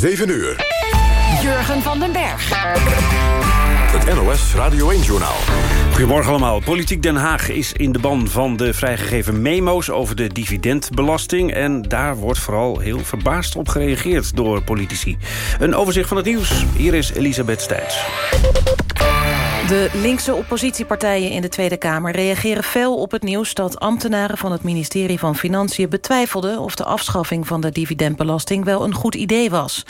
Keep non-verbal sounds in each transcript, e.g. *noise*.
7 uur. Jurgen van den Berg. Het NOS Radio 1-journaal. Goedemorgen allemaal. Politiek Den Haag is in de ban van de vrijgegeven memo's over de dividendbelasting. En daar wordt vooral heel verbaasd op gereageerd door politici. Een overzicht van het nieuws. Hier is Elisabeth Stijns. De linkse oppositiepartijen in de Tweede Kamer reageren fel op het nieuws dat ambtenaren van het ministerie van Financiën betwijfelden of de afschaffing van de dividendbelasting wel een goed idee was.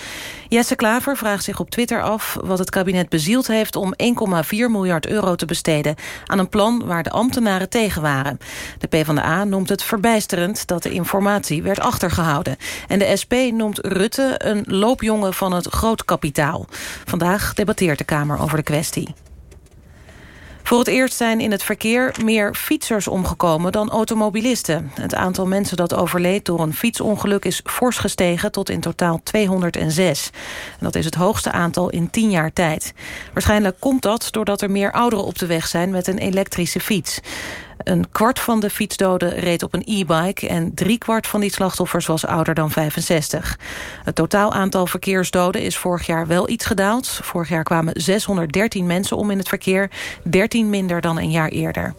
Jesse Klaver vraagt zich op Twitter af wat het kabinet bezield heeft om 1,4 miljard euro te besteden aan een plan waar de ambtenaren tegen waren. De PvdA noemt het verbijsterend dat de informatie werd achtergehouden. En de SP noemt Rutte een loopjongen van het grootkapitaal. Vandaag debatteert de Kamer over de kwestie. Voor het eerst zijn in het verkeer meer fietsers omgekomen dan automobilisten. Het aantal mensen dat overleed door een fietsongeluk is fors gestegen tot in totaal 206. En dat is het hoogste aantal in 10 jaar tijd. Waarschijnlijk komt dat doordat er meer ouderen op de weg zijn met een elektrische fiets. Een kwart van de fietsdoden reed op een e-bike... en driekwart van die slachtoffers was ouder dan 65. Het totaal aantal verkeersdoden is vorig jaar wel iets gedaald. Vorig jaar kwamen 613 mensen om in het verkeer. 13 minder dan een jaar eerder.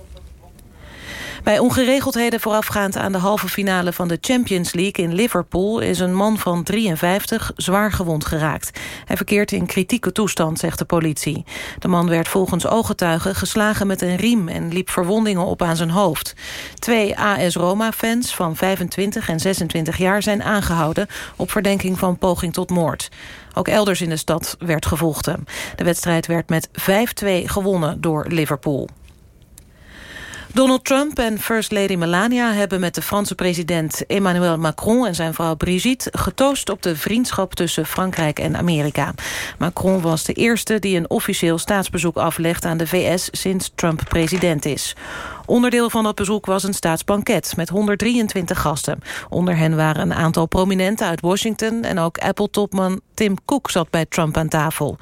Bij ongeregeldheden voorafgaand aan de halve finale van de Champions League in Liverpool is een man van 53 zwaar gewond geraakt. Hij verkeert in kritieke toestand, zegt de politie. De man werd volgens ooggetuigen geslagen met een riem en liep verwondingen op aan zijn hoofd. Twee AS Roma-fans van 25 en 26 jaar zijn aangehouden op verdenking van poging tot moord. Ook elders in de stad werd gevochten. De wedstrijd werd met 5-2 gewonnen door Liverpool. Donald Trump en First Lady Melania hebben met de Franse president Emmanuel Macron en zijn vrouw Brigitte getoost op de vriendschap tussen Frankrijk en Amerika. Macron was de eerste die een officieel staatsbezoek aflegt aan de VS sinds Trump president is. Onderdeel van dat bezoek was een staatsbanket met 123 gasten. Onder hen waren een aantal prominenten uit Washington... en ook Apple-topman Tim Cook zat bij Trump aan tafel.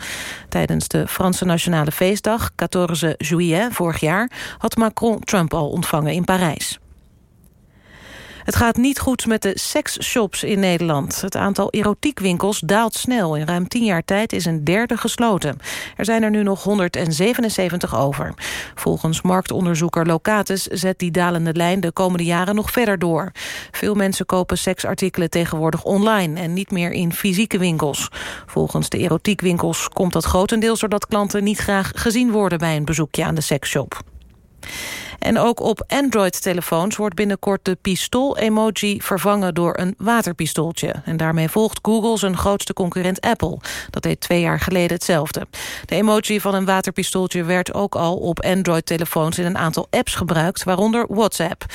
Tijdens de Franse Nationale Feestdag, 14 juillet vorig jaar... had Macron Trump al ontvangen in Parijs. Het gaat niet goed met de seksshops in Nederland. Het aantal erotiekwinkels daalt snel. In ruim tien jaar tijd is een derde gesloten. Er zijn er nu nog 177 over. Volgens marktonderzoeker Locatus zet die dalende lijn de komende jaren nog verder door. Veel mensen kopen seksartikelen tegenwoordig online en niet meer in fysieke winkels. Volgens de erotiekwinkels komt dat grotendeels doordat klanten niet graag gezien worden bij een bezoekje aan de seksshop. En ook op Android-telefoons wordt binnenkort de pistool-emoji vervangen door een waterpistooltje. En daarmee volgt Google zijn grootste concurrent Apple. Dat deed twee jaar geleden hetzelfde. De emoji van een waterpistooltje werd ook al op Android-telefoons in een aantal apps gebruikt, waaronder WhatsApp.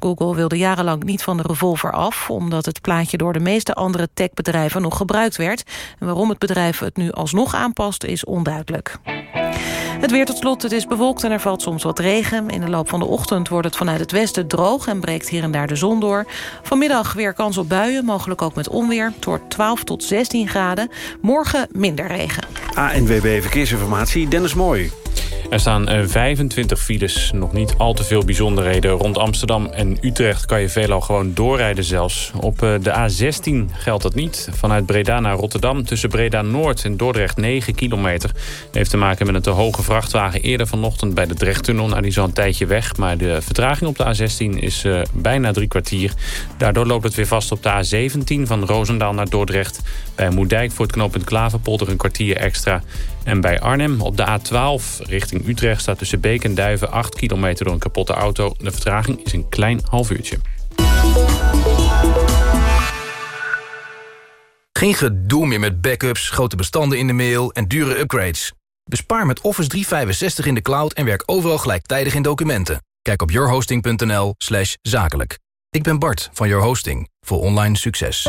Google wilde jarenlang niet van de revolver af... omdat het plaatje door de meeste andere techbedrijven nog gebruikt werd. En waarom het bedrijf het nu alsnog aanpast is onduidelijk. Het weer tot slot, het is bewolkt en er valt soms wat regen. In de loop van de ochtend wordt het vanuit het westen droog... en breekt hier en daar de zon door. Vanmiddag weer kans op buien, mogelijk ook met onweer. Het wordt 12 tot 16 graden. Morgen minder regen. ANWB Verkeersinformatie, Dennis Mooi. Er staan 25 files, nog niet al te veel bijzonderheden. Rond Amsterdam en Utrecht kan je veelal gewoon doorrijden zelfs. Op de A16 geldt dat niet. Vanuit Breda naar Rotterdam tussen Breda Noord en Dordrecht 9 kilometer. Heeft te maken met een te hoge vrachtwagen eerder vanochtend bij de Drechttunnel. Nou, die is al een tijdje weg, maar de vertraging op de A16 is uh, bijna drie kwartier. Daardoor loopt het weer vast op de A17 van Roosendaal naar Dordrecht. Bij Moerdijk voor het knooppunt Klaverpolder een kwartier extra. En bij Arnhem op de A12 richting Utrecht staat tussen Beek en Duiven 8 kilometer door een kapotte auto. De vertraging is een klein half uurtje. Geen gedoe meer met backups, grote bestanden in de mail en dure upgrades. Bespaar met Office 365 in de cloud en werk overal gelijktijdig in documenten. Kijk op yourhosting.nl zakelijk. Ik ben Bart van Your Hosting voor online succes.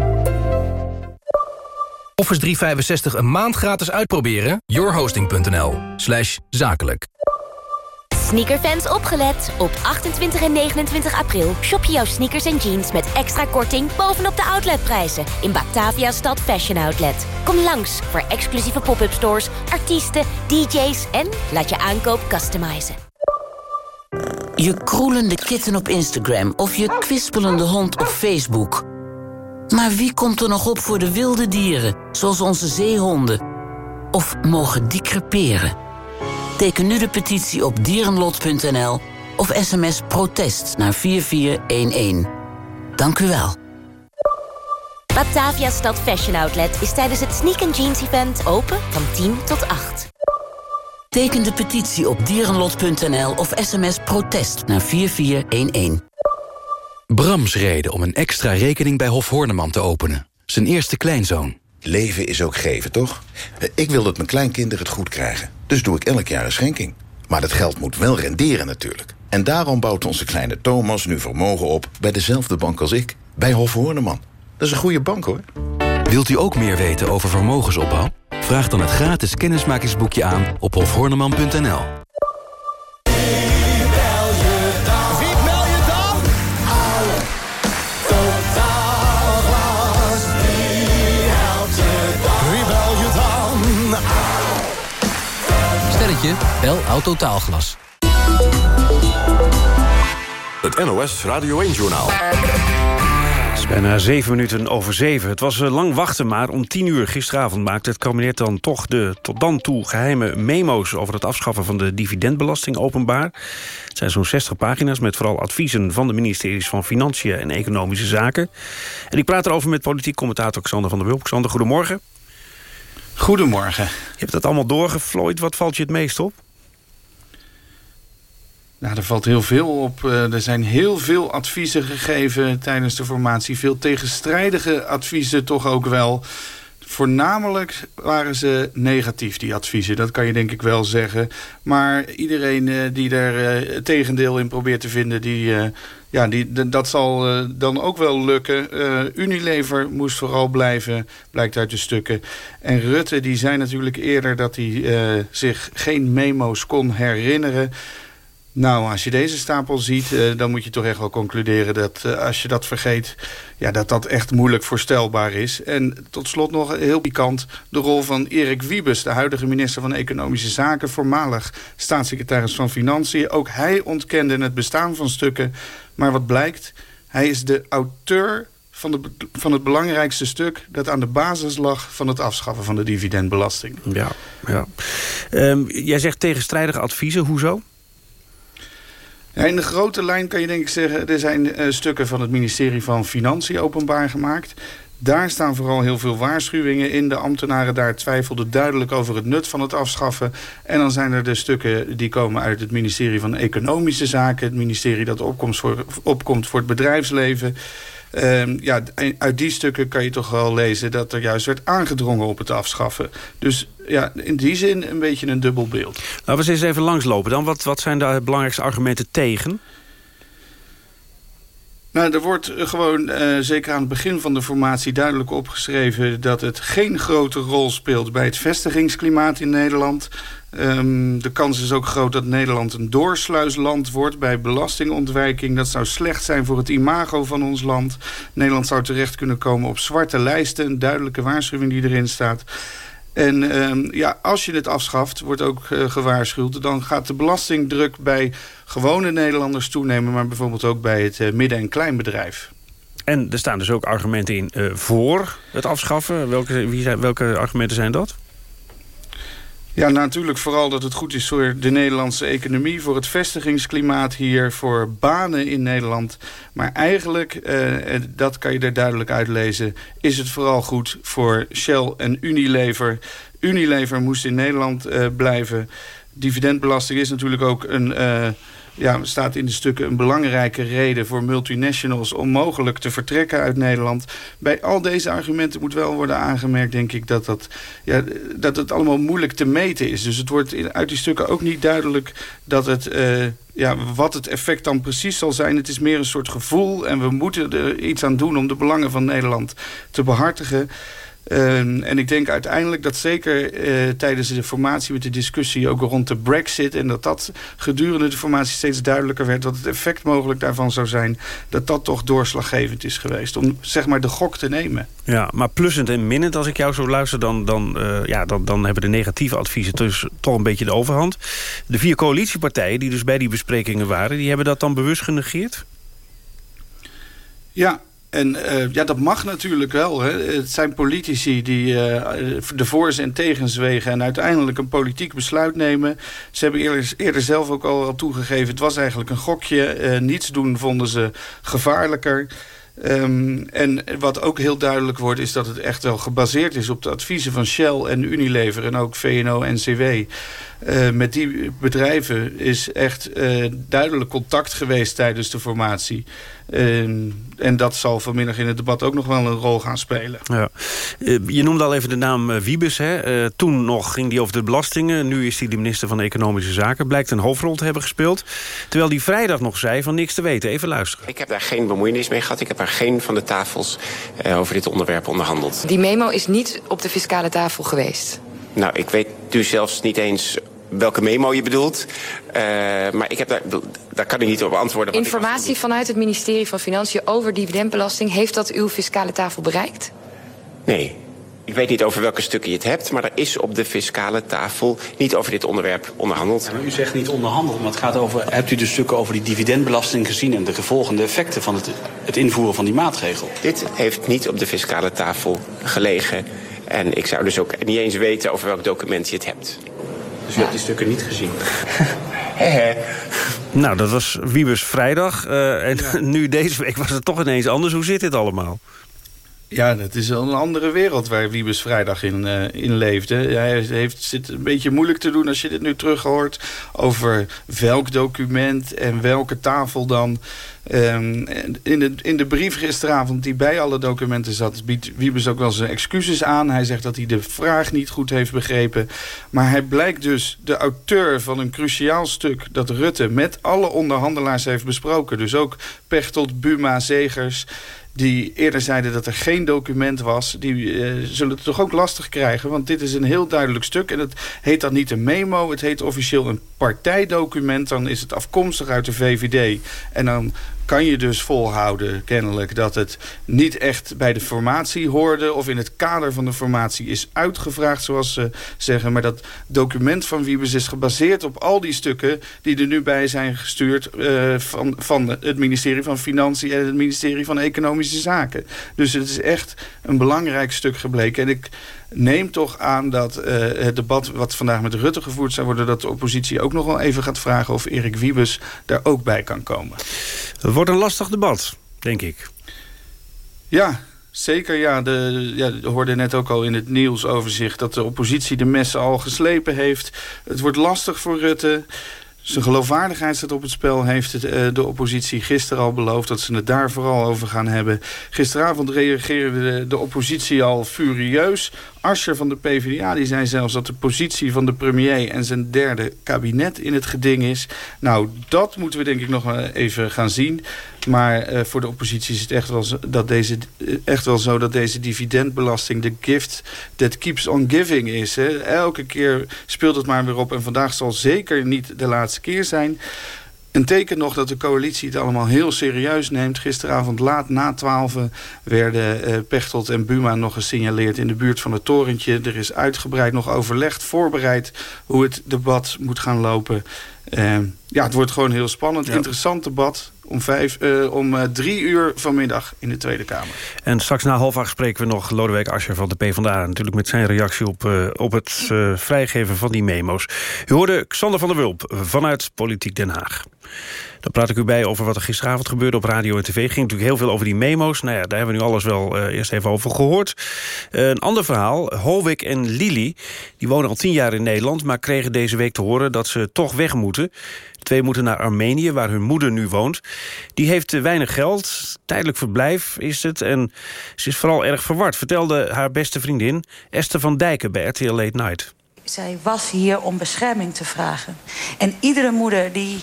Office 365 een maand gratis uitproberen? yourhosting.nl slash zakelijk. Sneakerfans opgelet. Op 28 en 29 april shop je jouw sneakers en jeans met extra korting bovenop de outletprijzen in Batavia Stad Fashion Outlet. Kom langs voor exclusieve pop-up stores, artiesten, DJ's en laat je aankoop customizen. Je kroelende kitten op Instagram of je kwispelende hond op Facebook. Maar wie komt er nog op voor de wilde dieren, zoals onze zeehonden? Of mogen die creperen? Teken nu de petitie op dierenlot.nl of sms protest naar 4411. Dank u wel. Batavia Stad Fashion Outlet is tijdens het Sneak and Jeans event open van 10 tot 8. Teken de petitie op dierenlot.nl of sms protest naar 4411. Brams reden om een extra rekening bij Hof Horneman te openen. Zijn eerste kleinzoon. Leven is ook geven, toch? Ik wil dat mijn kleinkinderen het goed krijgen. Dus doe ik elk jaar een schenking. Maar dat geld moet wel renderen natuurlijk. En daarom bouwt onze kleine Thomas nu vermogen op... bij dezelfde bank als ik, bij Hof Horneman. Dat is een goede bank, hoor. Wilt u ook meer weten over vermogensopbouw? Vraag dan het gratis kennismakingsboekje aan op hofhorneman.nl. Stelletje, bel Autotaalglas. Het NOS Radio 1-journaal. Het is bijna zeven minuten over zeven. Het was eh, lang wachten, maar om tien uur gisteravond maakte het kabinet dan toch de tot dan toe geheime memo's over het afschaffen van de dividendbelasting openbaar. Het zijn zo'n 60 pagina's met vooral adviezen van de ministeries van Financiën en Economische Zaken. En ik praat erover met politiek commentator Xander van der Wulp. Xander, goedemorgen. Goedemorgen. Je hebt dat allemaal doorgevlooid. Wat valt je het meest op? Nou, er valt heel veel op. Uh, er zijn heel veel adviezen gegeven tijdens de formatie. Veel tegenstrijdige adviezen toch ook wel. Voornamelijk waren ze negatief, die adviezen. Dat kan je denk ik wel zeggen. Maar iedereen uh, die er het tegendeel in probeert te vinden... die, ja, die, dat zal dan ook wel lukken. Unilever moest vooral blijven, blijkt uit de stukken. En Rutte die zei natuurlijk eerder dat hij zich geen memo's kon herinneren... Nou, als je deze stapel ziet, dan moet je toch echt wel concluderen... dat als je dat vergeet, ja, dat dat echt moeilijk voorstelbaar is. En tot slot nog heel pikant de rol van Erik Wiebes... de huidige minister van Economische Zaken... voormalig staatssecretaris van Financiën. Ook hij ontkende het bestaan van stukken. Maar wat blijkt, hij is de auteur van, de, van het belangrijkste stuk... dat aan de basis lag van het afschaffen van de dividendbelasting. Ja, ja. Um, jij zegt tegenstrijdige adviezen, hoezo? Ja, in de grote lijn kan je denk ik zeggen... er zijn uh, stukken van het ministerie van Financiën openbaar gemaakt. Daar staan vooral heel veel waarschuwingen in. De ambtenaren daar twijfelden duidelijk over het nut van het afschaffen. En dan zijn er de stukken die komen uit het ministerie van Economische Zaken. Het ministerie dat opkomt voor, opkomt voor het bedrijfsleven. Uh, ja, uit die stukken kan je toch wel lezen dat er juist werd aangedrongen op het afschaffen. Dus ja, in die zin een beetje een dubbel beeld. Laten we eens even langslopen dan. Wat, wat zijn de belangrijkste argumenten tegen? Nou, er wordt gewoon, uh, zeker aan het begin van de formatie... duidelijk opgeschreven dat het geen grote rol speelt... bij het vestigingsklimaat in Nederland. Um, de kans is ook groot dat Nederland een doorsluisland wordt... bij belastingontwijking. Dat zou slecht zijn voor het imago van ons land. Nederland zou terecht kunnen komen op zwarte lijsten. Een duidelijke waarschuwing die erin staat. En um, ja, als je het afschaft, wordt ook uh, gewaarschuwd... dan gaat de belastingdruk bij gewone Nederlanders toenemen... maar bijvoorbeeld ook bij het uh, midden- en kleinbedrijf. En er staan dus ook argumenten in uh, voor het afschaffen. Welke, wie zijn, welke argumenten zijn dat? Ja, natuurlijk vooral dat het goed is voor de Nederlandse economie... voor het vestigingsklimaat hier, voor banen in Nederland. Maar eigenlijk, eh, dat kan je er duidelijk uitlezen... is het vooral goed voor Shell en Unilever. Unilever moest in Nederland uh, blijven. Dividendbelasting is natuurlijk ook een... Uh, ja, staat in de stukken een belangrijke reden voor multinationals om mogelijk te vertrekken uit Nederland. Bij al deze argumenten moet wel worden aangemerkt, denk ik, dat, dat, ja, dat het allemaal moeilijk te meten is. Dus het wordt uit die stukken ook niet duidelijk dat het, uh, ja, wat het effect dan precies zal zijn. Het is meer een soort gevoel en we moeten er iets aan doen om de belangen van Nederland te behartigen. Ehm, en ik denk uiteindelijk dat zeker uh, tijdens de formatie met de discussie ook rond de brexit... en dat dat gedurende de formatie steeds duidelijker werd... wat het effect mogelijk daarvan zou zijn... dat dat toch doorslaggevend is geweest om zeg maar de gok te nemen. Ja, maar plussend en minnend als ik jou zo luister... dan, dan, uh, ja, dan, dan hebben de negatieve adviezen dus toch een beetje de overhand. De vier coalitiepartijen die dus bij die besprekingen waren... die hebben dat dan bewust genegeerd? Ja, en uh, ja, dat mag natuurlijk wel. Hè. Het zijn politici die uh, de voor's en tegens wegen... en uiteindelijk een politiek besluit nemen. Ze hebben eerder, eerder zelf ook al, al, toegegeven... het was eigenlijk een gokje. Uh, niets doen vonden ze gevaarlijker. Um, en wat ook heel duidelijk wordt... is dat het echt wel gebaseerd is op de adviezen van Shell en Unilever... en ook VNO-NCW. Uh, met die bedrijven is echt duidelijk contact geweest tijdens de formatie. Uh, en dat zal vanmiddag in het debat ook nog wel een rol gaan spelen. Ja. Uh, je noemde al even de naam Wiebes. Hè? Uh, toen nog ging die over de belastingen. Nu is hij de minister van Economische Zaken. Blijkt een hoofdrol te hebben gespeeld. Terwijl die vrijdag nog zei van niks te weten. Even luisteren. Ik heb daar geen bemoeienis mee gehad. Ik heb daar geen van de tafels over dit onderwerp onderhandeld. Die memo is niet op de fiscale tafel geweest? Nou, ik weet nu zelfs niet eens welke memo je bedoelt. Uh, maar ik heb daar, daar kan ik niet op antwoorden. Informatie vanuit het ministerie van Financiën over dividendbelasting... heeft dat uw fiscale tafel bereikt? Nee. Ik weet niet over welke stukken je het hebt... maar er is op de fiscale tafel niet over dit onderwerp onderhandeld. Ja, maar u zegt niet onderhandeld, maar het gaat over... hebt u de stukken over die dividendbelasting gezien... en de gevolgende effecten van het, het invoeren van die maatregel? Dit heeft niet op de fiscale tafel gelegen... En ik zou dus ook niet eens weten over welk document je het hebt. Dus u hebt die stukken niet gezien? *laughs* nou, dat was Wiebes vrijdag. Uh, en ja. *laughs* nu deze week was het toch ineens anders. Hoe zit dit allemaal? Ja, het is een andere wereld waar Wiebes vrijdag in, uh, in leefde. Hij heeft, zit een beetje moeilijk te doen als je dit nu terug hoort... over welk document en welke tafel dan. Um, in, de, in de brief gisteravond die bij alle documenten zat... biedt Wiebes ook wel zijn excuses aan. Hij zegt dat hij de vraag niet goed heeft begrepen. Maar hij blijkt dus de auteur van een cruciaal stuk... dat Rutte met alle onderhandelaars heeft besproken. Dus ook Pechtold, Buma, Zegers die eerder zeiden dat er geen document was... die uh, zullen het toch ook lastig krijgen. Want dit is een heel duidelijk stuk. En het heet dan niet een memo, het heet officieel een partijdocument. Dan is het afkomstig uit de VVD. En dan kan je dus volhouden, kennelijk, dat het niet echt bij de formatie hoorde... of in het kader van de formatie is uitgevraagd, zoals ze zeggen. Maar dat document van Wiebes is gebaseerd op al die stukken... die er nu bij zijn gestuurd uh, van, van het ministerie van Financiën... en het ministerie van Economische Zaken. Dus het is echt een belangrijk stuk gebleken. En ik neem toch aan dat uh, het debat wat vandaag met Rutte gevoerd zou worden... dat de oppositie ook nog wel even gaat vragen of Erik Wiebes daar ook bij kan komen. Het wordt een lastig debat, denk ik. Ja, Zeker, ja. De, ja. We hoorden net ook al in het nieuwsoverzicht... dat de oppositie de messen al geslepen heeft. Het wordt lastig voor Rutte. Zijn geloofwaardigheid staat op het spel. Heeft het, uh, de oppositie gisteren al beloofd dat ze het daar vooral over gaan hebben. Gisteravond reageerde de, de oppositie al furieus. Asscher van de PvdA die zei zelfs dat de positie van de premier... en zijn derde kabinet in het geding is. Nou, dat moeten we denk ik nog even gaan zien. Maar uh, voor de oppositie is het echt wel, zo dat deze, echt wel zo dat deze dividendbelasting... de gift that keeps on giving is. Elke keer speelt het maar weer op. En vandaag zal zeker niet de laatste keer zijn... Een teken nog dat de coalitie het allemaal heel serieus neemt. Gisteravond laat na 12 werden uh, Pechtold en Buma nog gesignaleerd in de buurt van het torentje. Er is uitgebreid nog overlegd, voorbereid hoe het debat moet gaan lopen. Uh, ja, het wordt gewoon heel spannend. Ja. Interessant debat om, vijf, uh, om uh, drie uur vanmiddag in de Tweede Kamer. En straks na half acht spreken we nog Lodewijk Asscher van de PvdA... natuurlijk met zijn reactie op, uh, op het vrijgeven van die memo's. U hoorde Xander van der Wulp vanuit Politiek Den Haag. Dan praat ik u bij over wat er gisteravond gebeurde op radio en tv. ging natuurlijk heel veel over die memo's. Nou ja, daar hebben we nu alles wel eerst even over gehoord. Een ander verhaal. Holwik en Lili, die wonen al tien jaar in Nederland... maar kregen deze week te horen dat ze toch weg moeten. Twee moeten naar Armenië, waar hun moeder nu woont. Die heeft weinig geld, tijdelijk verblijf is het... en ze is vooral erg verward, vertelde haar beste vriendin... Esther van Dijken bij RTL Late Night. Zij was hier om bescherming te vragen. En iedere moeder die,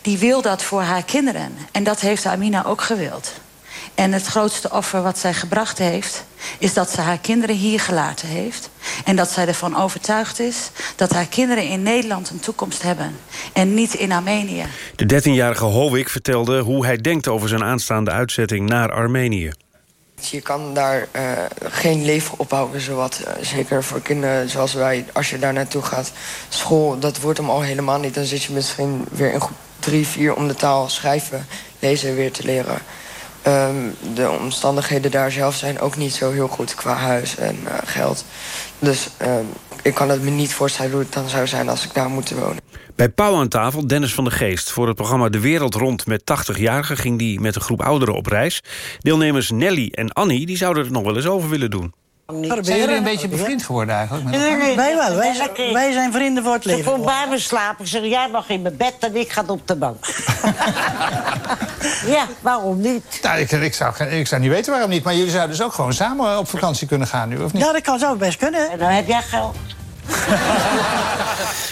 die wil dat voor haar kinderen. En dat heeft Amina ook gewild. En het grootste offer wat zij gebracht heeft... is dat ze haar kinderen hier gelaten heeft. En dat zij ervan overtuigd is dat haar kinderen in Nederland een toekomst hebben. En niet in Armenië. De 13-jarige Hovik vertelde hoe hij denkt over zijn aanstaande uitzetting naar Armenië. Je kan daar uh, geen leven opbouwen, zowat. Uh, zeker voor kinderen zoals wij. Als je daar naartoe gaat, school, dat wordt hem al helemaal niet. Dan zit je misschien weer in groep drie, vier om de taal schrijven, lezen weer te leren. Um, de omstandigheden daar zelf zijn ook niet zo heel goed qua huis en uh, geld. Dus um, ik kan het me niet voorstellen hoe het dan zou zijn als ik daar moet wonen. Bij Pauw aan tafel, Dennis van der Geest. Voor het programma De Wereld Rond met 80-jarigen... ging die met een groep ouderen op reis. Deelnemers Nelly en Annie die zouden het nog wel eens over willen doen. Zijn jullie een beetje bevriend geworden eigenlijk? Met nee, nee, wij wel. Wij, wij, zijn vrienden voor het leven. Ze voor bij me slapen. Ik zeg, jij mag in mijn bed en ik ga op de bank. *laughs* ja, waarom niet? Nou, ik, ik, zou, ik zou niet weten waarom niet. Maar jullie zouden dus ook gewoon samen op vakantie kunnen gaan nu, of niet? Ja, dat kan zo best kunnen. En dan heb jij geld. *laughs*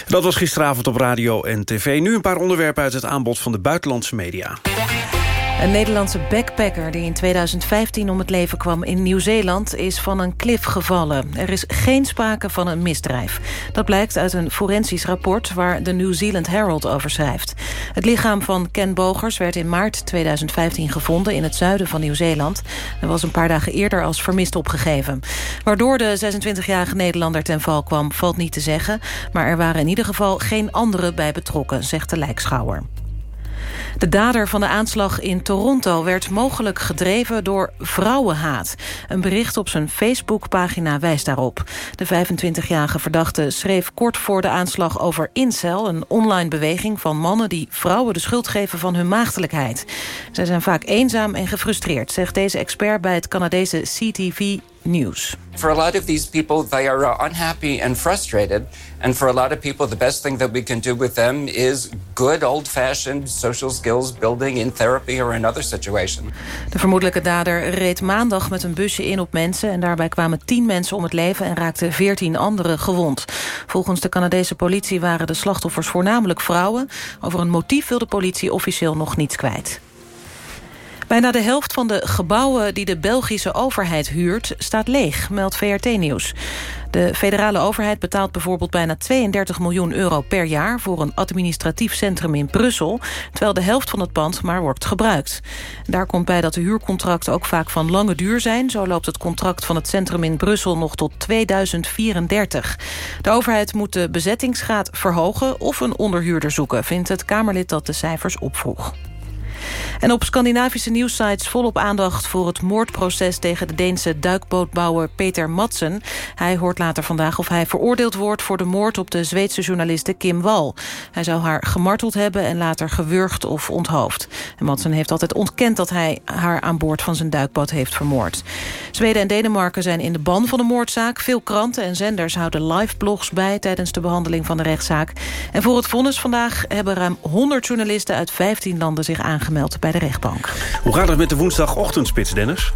Dat was gisteravond op radio en tv. Nu een paar onderwerpen uit het aanbod van de buitenlandse media. Een Nederlandse backpacker die in 2015 om het leven kwam in Nieuw-Zeeland... is van een klif gevallen. Er is geen sprake van een misdrijf. Dat blijkt uit een forensisch rapport waar de New Zealand Herald over schrijft. Het lichaam van Ken Bogers werd in maart 2015 gevonden... in het zuiden van Nieuw-Zeeland. Er was een paar dagen eerder als vermist opgegeven. Waardoor de 26-jarige Nederlander ten val kwam, valt niet te zeggen. Maar er waren in ieder geval geen anderen bij betrokken, zegt de lijkschouwer. De dader van de aanslag in Toronto werd mogelijk gedreven door vrouwenhaat. Een bericht op zijn Facebookpagina wijst daarop. De 25-jarige verdachte schreef kort voor de aanslag over Incel... een online beweging van mannen die vrouwen de schuld geven van hun maagdelijkheid. Zij zijn vaak eenzaam en gefrustreerd, zegt deze expert bij het Canadese CTV News. For a lot of these people, they are uh, unhappy and frustrated. And for a lot of people, the best thing that we can do with them is good old-fashioned social skills building in therapy or another situation. De vermoedelijke dader reed maandag met een busje in op mensen... en daarbij kwamen tien mensen om het leven en raakten veertien anderen gewond. Volgens de Canadese politie waren de slachtoffers voornamelijk vrouwen. Over een motief wil de politie officieel nog niets kwijt. Bijna de helft van de gebouwen die de Belgische overheid huurt... staat leeg, meldt VRT Nieuws. De federale overheid betaalt bijvoorbeeld bijna 32 miljoen euro per jaar... voor een administratief centrum in Brussel... terwijl de helft van het pand maar wordt gebruikt. Daar komt bij dat de huurcontracten ook vaak van lange duur zijn. Zo loopt het contract van het centrum in Brussel nog tot 2034. De overheid moet de bezettingsgraad verhogen... of een onderhuurder zoeken, vindt het Kamerlid dat de cijfers opvroeg. En op Scandinavische nieuwsites volop aandacht voor het moordproces... tegen de Deense duikbootbouwer Peter Madsen. Hij hoort later vandaag of hij veroordeeld wordt... voor de moord op de Zweedse journaliste Kim Wall. Hij zou haar gemarteld hebben en later gewurgd of onthoofd. En Madsen heeft altijd ontkend dat hij haar aan boord van zijn duikboot heeft vermoord. Zweden en Denemarken zijn in de ban van de moordzaak. Veel kranten en zenders houden live blogs bij... tijdens de behandeling van de rechtszaak. En voor het vonnis vandaag hebben ruim 100 journalisten... uit 15 landen zich aangemeld bij de rechtbank. Hoe gaat het met de woensdagochtendspits, Dennis?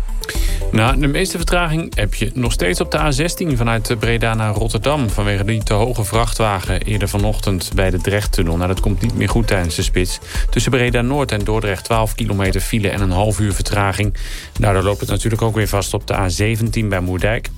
Nou, de meeste vertraging heb je nog steeds op de A16 vanuit Breda naar Rotterdam. Vanwege die te hoge vrachtwagen eerder vanochtend bij de Drechttunnel. Nou, dat komt niet meer goed tijdens de spits. Tussen Breda Noord en Dordrecht 12 kilometer file en een half uur vertraging. Daardoor loopt het natuurlijk ook weer vast op de A17 bij Moerdijk.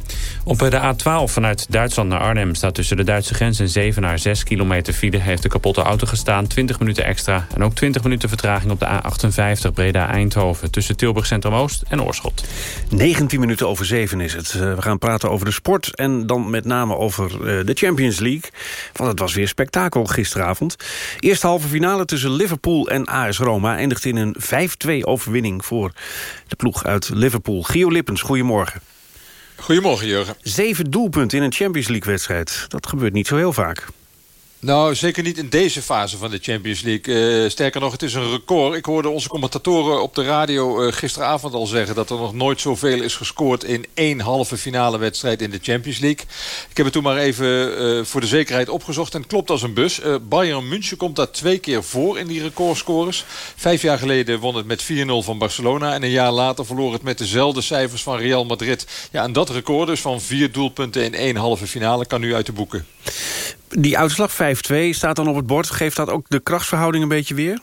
Op de A12 vanuit Duitsland naar Arnhem staat tussen de Duitse grens en 7 naar 6 kilometer file. Heeft de kapotte auto gestaan, 20 minuten extra. En ook 20 minuten vertraging op de A58 Breda-Eindhoven tussen Tilburg Centrum Oost en Oorschot. 19 minuten over 7 is het. Eh, we gaan praten over de sport en dan met name over eh, de Champions League. Want het was weer spektakel gisteravond. Eerste halve finale tussen Liverpool en AS Roma... eindigt in een 5-2 overwinning voor de ploeg uit Liverpool. Gio Lippens, goedemorgen. Goedemorgen, Jurgen. Zeven doelpunten in een Champions League-wedstrijd. Dat gebeurt niet zo heel vaak. Nou, zeker niet in deze fase van de Champions League. Uh, sterker nog, het is een record. Ik hoorde onze commentatoren op de radio uh, gisteravond al zeggen... dat er nog nooit zoveel is gescoord in één halve finale wedstrijd in de Champions League. Ik heb het toen maar even uh, voor de zekerheid opgezocht en het klopt als een bus. Bayern München komt daar twee keer voor in die recordscores. Vijf jaar geleden won het met 4-0 van Barcelona... en een jaar later verloor het met dezelfde cijfers van Real Madrid. Ja, en dat record dus van vier doelpunten in één halve finale kan nu uit de boeken. Die uitslag 5-2 staat dan op het bord. Geeft dat ook de krachtsverhouding een beetje weer?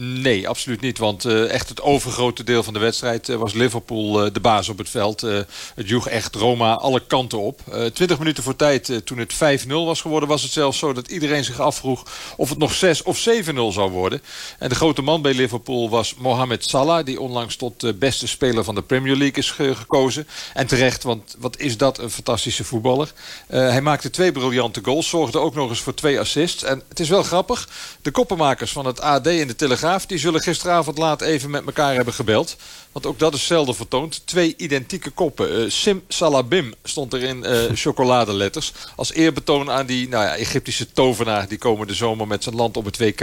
Nee, absoluut niet. Want uh, echt het overgrote deel van de wedstrijd uh, was Liverpool uh, de baas op het veld. het joeg echt Roma alle kanten op. Twintig minuten voor tijd, toen het 5-0 was geworden... was het zelfs zo dat iedereen zich afvroeg of het nog 6 of 7-0 zou worden. En de grote man bij Liverpool was Mohamed Salah... die onlangs tot beste speler van de Premier League is ge gekozen. En terecht, want wat is dat een fantastische voetballer. hij maakte twee briljante goals, zorgde ook nog eens voor twee assists. En het is wel grappig, de koppenmakers van het AD in de Telegraaf die zullen gisteravond laat even met elkaar hebben gebeld. Want ook dat is zelden vertoond. Twee identieke koppen. Uh, Sim Salabim stond er in uh, *laughs* chocoladeletters. Als eerbetoon aan die nou ja, Egyptische tovenaar... die komende zomer met zijn land op het WK...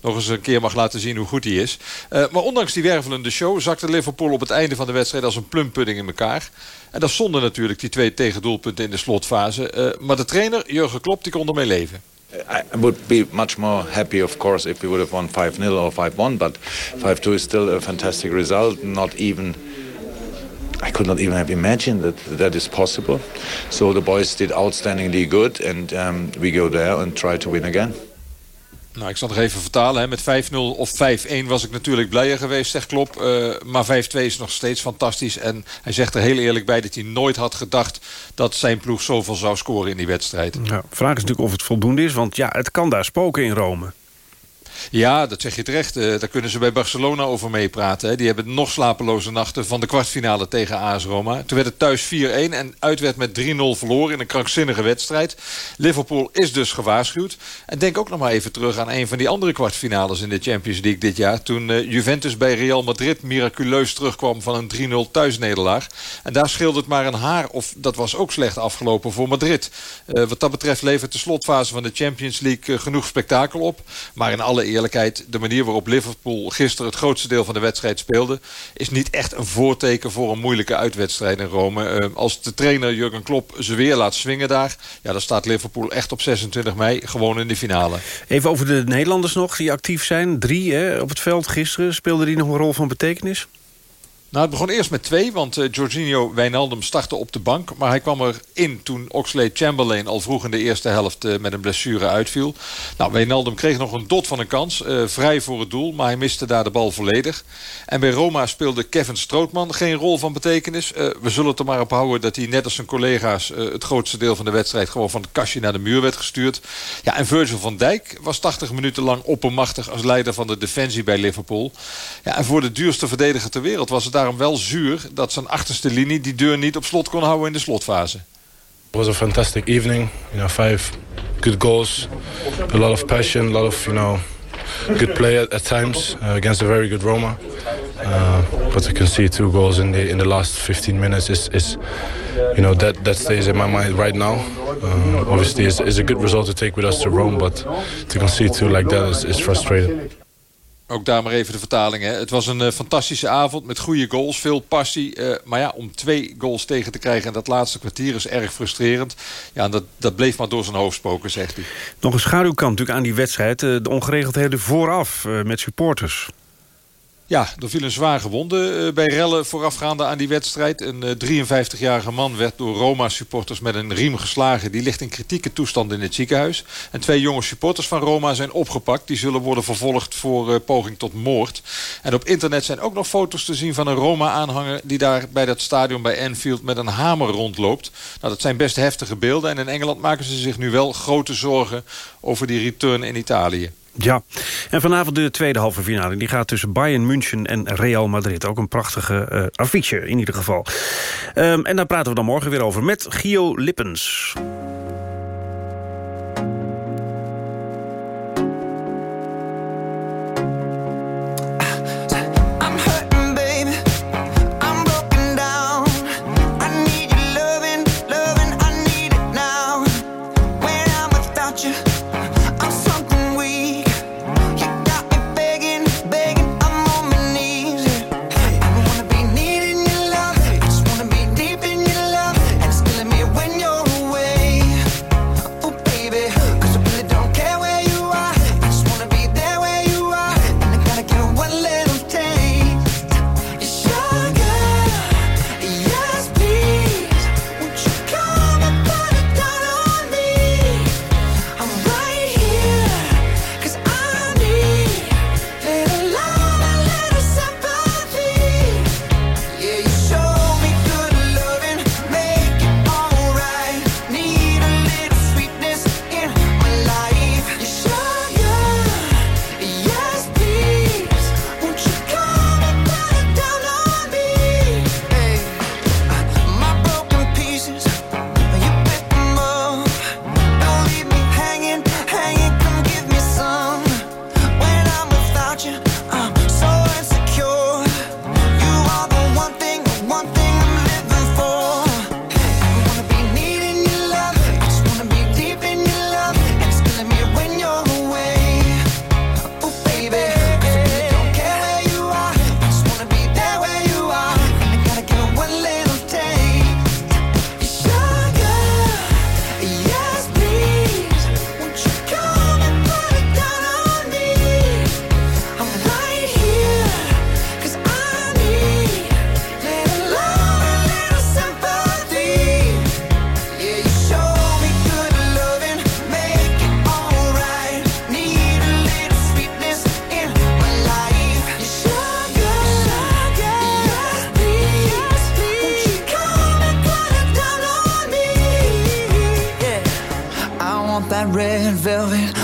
nog eens een keer mag laten zien hoe goed hij is. Uh, maar ondanks die wervelende show... zakte Liverpool op het einde van de wedstrijd... als een plumpudding in elkaar. En dat zonder natuurlijk die twee tegendoelpunten in de slotfase. maar de trainer, Jurgen Klopp, die kon ermee leven. I would be much more happy, of course, if we would have won 5 0 or 5 1, but 5 2 is still a fantastic result. Not even. I could not even have imagined that that is possible. So the boys did outstandingly good, and um, we go there and try to win again. Nou, ik zal nog even vertalen. Hè. Met 5-0 of 5-1 was ik natuurlijk blijer geweest, zegt Klop. Uh, maar 5-2 is nog steeds fantastisch. En hij zegt er heel eerlijk bij dat hij nooit had gedacht... dat zijn ploeg zoveel zou scoren in die wedstrijd. Ja, vraag is natuurlijk of het voldoende is. Want ja, het kan daar spoken in Rome. Ja, dat zeg je terecht. Uh, daar kunnen ze bij Barcelona over meepraten. Die hebben nog slapeloze nachten van de kwartfinale tegen AS Roma. Toen werd het thuis 4-1 en uit werd met 3-0 verloren in een krankzinnige wedstrijd. Liverpool is dus gewaarschuwd. En denk ook nog maar even terug aan een van die andere kwartfinales in de Champions League dit jaar. Toen uh, Juventus bij Real Madrid miraculeus terugkwam van een 3-0 thuisnederlaag. En daar scheelde het maar een haar of dat was ook slecht afgelopen voor Madrid. Uh, wat dat betreft levert de slotfase van de Champions League genoeg spektakel op. Maar in alle eerlijkheid, de manier waarop Liverpool gisteren het grootste deel van de wedstrijd speelde... is niet echt een voorteken voor een moeilijke uitwedstrijd in Rome. Uh, als de trainer Jurgen Klopp ze weer laat swingen daar... ja, dan staat Liverpool echt op 26 mei gewoon in de finale. Even over de Nederlanders nog die actief zijn. Drie hè, op het veld gisteren. Speelden die nog een rol van betekenis? Nou, het begon eerst met twee, want uh, Jorginho Wijnaldum startte op de bank. Maar hij kwam erin toen Oxlade Chamberlain al vroeg in de eerste helft uh, met een blessure uitviel. Nou, Wijnaldum kreeg nog een dot van een kans, uh, vrij voor het doel, maar hij miste daar de bal volledig. En bij Roma speelde Kevin Strootman geen rol van betekenis. we zullen het er maar op houden dat hij net als zijn collega's het grootste deel van de wedstrijd gewoon van het kastje naar de muur werd gestuurd. Ja, en Virgil van Dijk was 80 minuten lang oppermachtig als leider van de defensie bij Liverpool. Ja, en voor de duurste verdediger ter wereld was het daarom wel zuur dat zijn achterste linie die deur niet op slot kon houden in de slotfase. It was a fantastic evening. You know, five good goals, a lot of passion, a lot of you know, good play at, times uh, against a very good Roma. Uh, but to concede two goals in the in the last 15 minutes is, is you know that that stays in my mind right now. Uh, obviously, it's a good result to take with us to Rome, but to concede two like that is, is frustrating. Ook daar maar even de vertaling. Hè. Het was een uh, fantastische avond met goede goals, veel passie. Uh, maar ja, om twee goals tegen te krijgen in dat laatste kwartier is erg frustrerend. Ja, dat, dat bleef maar door zijn hoofd spoken, zegt hij. Nog een schaduwkant natuurlijk aan die wedstrijd. Uh, de ongeregeldheden vooraf met supporters. Ja, er viel een zwaar gewonde eh, bij rellen voorafgaande aan die wedstrijd. Een 53-jarige eh, man werd door Roma-supporters met een riem geslagen. Die ligt in kritieke toestand in het ziekenhuis. En twee jonge supporters van Roma zijn opgepakt. Die zullen worden vervolgd voor uh, poging tot moord. En op internet zijn ook nog foto's te zien van een Roma-aanhanger... die daar bij dat stadion bij Anfield met een hamer rondloopt. Nou, dat zijn best heftige beelden. En in Engeland maken ze zich nu wel grote zorgen over die return in Italië. Ja, en vanavond de tweede halve finale. Die gaat tussen Bayern München en Real Madrid. Ook een prachtige uh, affiche in ieder geval. Um, en daar praten we dan morgen weer over met Gio Lippens.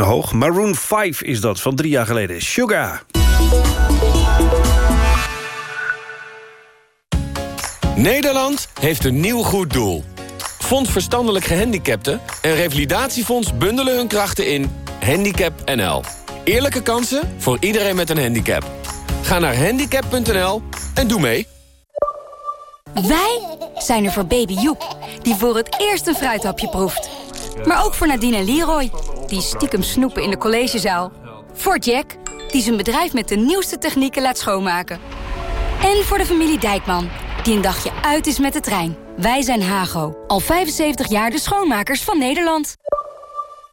kunnen hoog. Maroon 5 is dat, van drie jaar geleden. Sugar. Nederland heeft een nieuw goed doel. Fonds Verstandelijk Gehandicapten en Revalidatiefonds bundelen hun krachten in Handicap NL. Eerlijke kansen voor iedereen met een handicap. Ga naar handicap.nl en doe mee. Wij zijn er voor baby Joep, die voor het eerst een fruithapje proeft. Maar ook voor Nadine en Leroy, die stiekem snoepen in de collegezaal. Voor Jack, die zijn bedrijf met de nieuwste technieken laat schoonmaken. En voor de familie Dijkman, die een dagje uit is met de trein. Wij zijn Hago, al 75 jaar de schoonmakers van Nederland.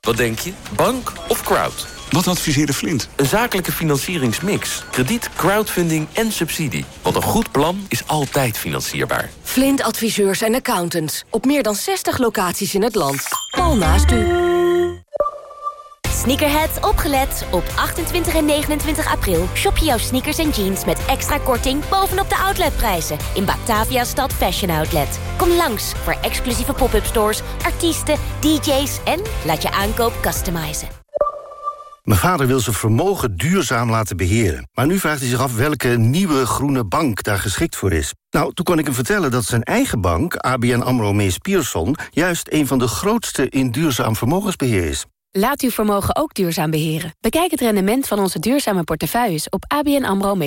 Wat denk je? Bank of crowd? Wat adviseerde Flint? Een zakelijke financieringsmix. Krediet, crowdfunding en subsidie. Want een goed plan is altijd financierbaar. Flint adviseurs en accountants. Op meer dan 60 locaties in het land. Al naast u. Sneakerheads opgelet. Op 28 en 29 april shop je jouw sneakers en jeans met extra korting bovenop de outletprijzen in Batavia Stad Fashion Outlet. Kom langs voor exclusieve pop-up stores, artiesten, DJ's en laat je aankoop customizen. Mijn vader wil zijn vermogen duurzaam laten beheren. Maar nu vraagt hij zich af welke nieuwe groene bank daar geschikt voor is. Nou, toen kon ik hem vertellen dat zijn eigen bank, ABN AMRO Mees Pierson... juist een van de grootste in duurzaam vermogensbeheer is. Laat uw vermogen ook duurzaam beheren. Bekijk het rendement van onze duurzame portefeuilles op abnamro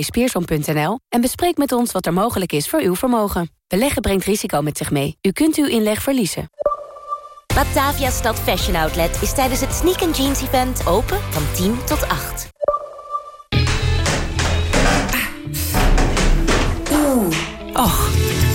en bespreek met ons wat er mogelijk is voor uw vermogen. Beleggen brengt risico met zich mee. U kunt uw inleg verliezen. Batavia Stad Fashion Outlet is tijdens het Sneak and Jeans Event open van 10 tot 8. Oeh. Och,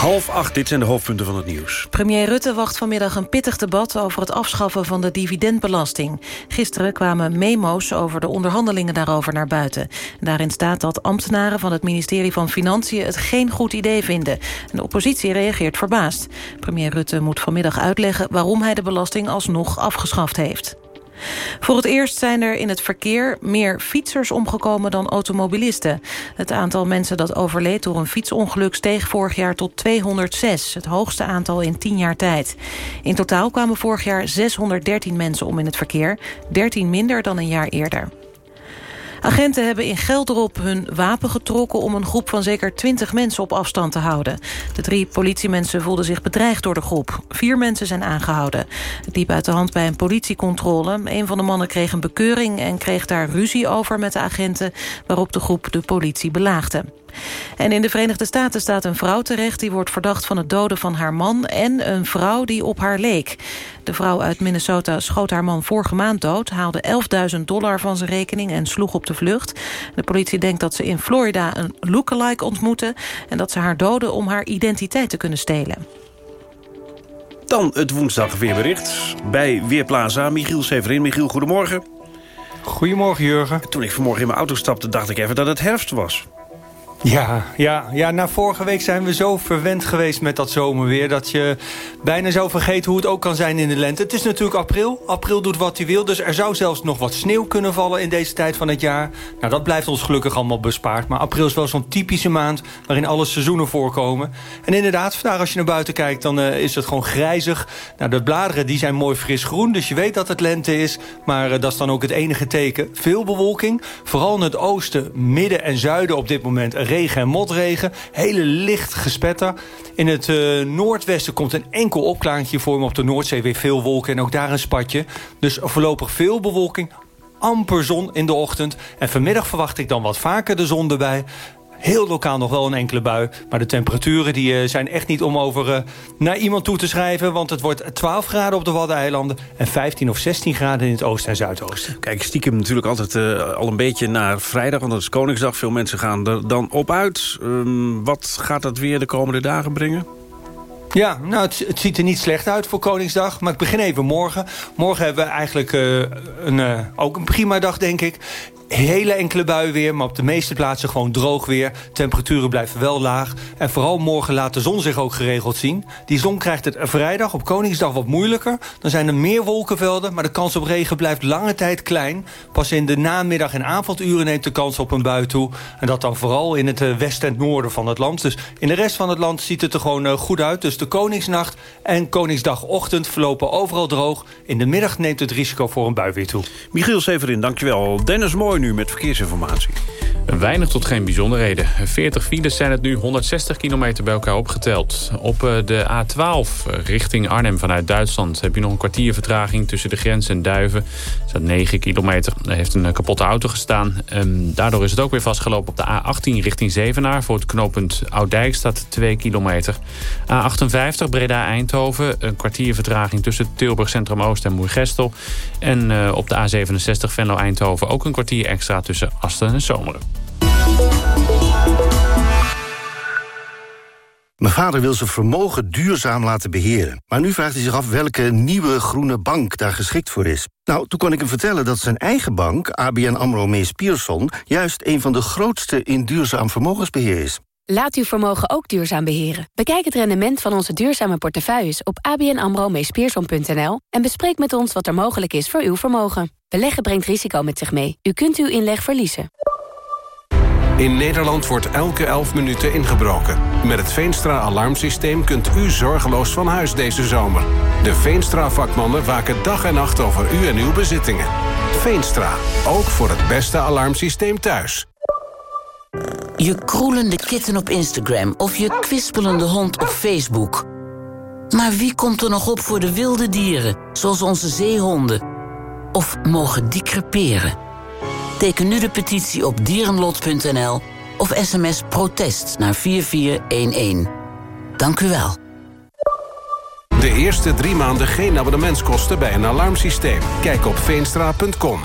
Half acht, dit zijn de hoofdpunten van het nieuws. Premier Rutte wacht vanmiddag een pittig debat over het afschaffen van de dividendbelasting. Gisteren kwamen memo's over de onderhandelingen daarover naar buiten. Daarin staat dat ambtenaren van het ministerie van Financiën het geen goed idee vinden. En de oppositie reageert verbaasd. Premier Rutte moet vanmiddag uitleggen waarom hij de belasting alsnog afgeschaft heeft. Voor het eerst zijn er in het verkeer meer fietsers omgekomen dan automobilisten. Het aantal mensen dat overleed door een fietsongeluk steeg vorig jaar tot 206. Het hoogste aantal in 10 jaar tijd. In totaal kwamen vorig jaar 613 mensen om in het verkeer. 13 minder dan een jaar eerder. Agenten hebben in Gelderop hun wapen getrokken... om een groep van zeker 20 mensen op afstand te houden. De drie politiemensen voelden zich bedreigd door de groep. Vier mensen zijn aangehouden. Het liep uit de hand bij een politiecontrole. Een van de mannen kreeg een bekeuring en kreeg daar ruzie over met de agenten... waarop de groep de politie belaagde. En in de Verenigde Staten staat een vrouw terecht... die wordt verdacht van het doden van haar man... en een vrouw die op haar leek. De vrouw uit Minnesota schoot haar man vorige maand dood... haalde 11.000 dollar van zijn rekening en sloeg op de vlucht. De politie denkt dat ze in Florida een lookalike ontmoette... en dat ze haar doden om haar identiteit te kunnen stelen. Dan het woensdag weerbericht bij Weerplaza. Michiel Severin. Michiel, goedemorgen. Goedemorgen, Jurgen. Toen ik vanmorgen in mijn auto stapte, dacht ik even dat het herfst was. Ja, ja, ja, na vorige week zijn we zo verwend geweest met dat zomerweer... dat je bijna zou vergeten hoe het ook kan zijn in de lente. Het is natuurlijk april. April doet wat hij wil. Dus er zou zelfs nog wat sneeuw kunnen vallen in deze tijd van het jaar. Nou, dat blijft ons gelukkig allemaal bespaard. Maar april is wel zo'n typische maand waarin alle seizoenen voorkomen. En inderdaad, vandaag als je naar buiten kijkt... dan uh, is het gewoon grijzig. Nou, de bladeren die zijn mooi fris groen. Dus je weet dat het lente is. Maar uh, dat is dan ook het enige teken. Veel bewolking. Vooral in het oosten, midden en zuiden op dit moment regen en motregen. Hele licht gespetter. In het uh, noordwesten komt een enkel opklaringje voor me op de Noordzee. Weer veel wolken en ook daar een spatje. Dus voorlopig veel bewolking. Amper zon in de ochtend. En vanmiddag verwacht ik dan wat vaker de zon erbij. Heel lokaal nog wel een enkele bui. Maar de temperaturen die, uh, zijn echt niet om over uh, naar iemand toe te schrijven. Want het wordt 12 graden op de Waddeneilanden... en 15 of 16 graden in het oosten en zuidoosten. Kijk, stiekem natuurlijk altijd uh, al een beetje naar vrijdag. Want dat is Koningsdag. Veel mensen gaan er dan op uit. Um, wat gaat dat weer de komende dagen brengen? Ja, nou, het, het, ziet er niet slecht uit voor Koningsdag. Maar ik begin even morgen. Morgen hebben we eigenlijk uh, een, uh, ook een prima dag, denk ik. Hele enkele buien weer, maar op de meeste plaatsen gewoon droog weer. Temperaturen blijven wel laag. En vooral morgen laat de zon zich ook geregeld zien. Die zon krijgt het vrijdag op Koningsdag wat moeilijker. Dan zijn er meer wolkenvelden, maar de kans op regen blijft lange tijd klein. Pas in de namiddag- en avonduren neemt de kans op een bui toe. En dat dan vooral in het westen en noorden van het land. Dus in de rest van het land ziet het er gewoon uh, goed uit. Dus de Koningsnacht en Koningsdagochtend verlopen overal droog. In de middag neemt het risico voor een bui weer toe. Michiel Severin, dankjewel. Dennis Mooi nu met verkeersinformatie. Weinig tot geen bijzonderheden. 40 files zijn het nu 160 kilometer bij elkaar opgeteld. Op de A12 richting Arnhem vanuit Duitsland... heb je nog een kwartier vertraging tussen de grens en Duiven. Er staat 9 kilometer. Er heeft een kapotte auto gestaan. Um, daardoor is het ook weer vastgelopen op de A18 richting Zevenaar. Voor het knooppunt Oudijk staat 2 kilometer. A58 Breda-Eindhoven. Een kwartier vertraging tussen Tilburg Centrum Oost en Moergestel. En op de A67 Venlo-Eindhoven ook een kwartier extra tussen Asten en Zomeren. Mijn vader wil zijn vermogen duurzaam laten beheren. Maar nu vraagt hij zich af welke nieuwe groene bank daar geschikt voor is. Nou, toen kon ik hem vertellen dat zijn eigen bank, ABN AMRO Mees Pierson... juist een van de grootste in duurzaam vermogensbeheer is. Laat uw vermogen ook duurzaam beheren. Bekijk het rendement van onze duurzame portefeuilles op abnamro-meespierson.nl... en bespreek met ons wat er mogelijk is voor uw vermogen. Beleggen brengt risico met zich mee. U kunt uw inleg verliezen. In Nederland wordt elke 11 minuten ingebroken. Met het Veenstra-alarmsysteem kunt u zorgeloos van huis deze zomer. De Veenstra-vakmannen waken dag en nacht over u en uw bezittingen. Veenstra, ook voor het beste alarmsysteem thuis. Je kroelende kitten op Instagram of je kwispelende hond op Facebook. Maar wie komt er nog op voor de wilde dieren, zoals onze zeehonden? Of mogen die creperen? Teken nu de petitie op dierenlot.nl of sms protest naar 4411. Dank u wel. De eerste drie maanden geen abonnementskosten bij een alarmsysteem. Kijk op veenstra.com.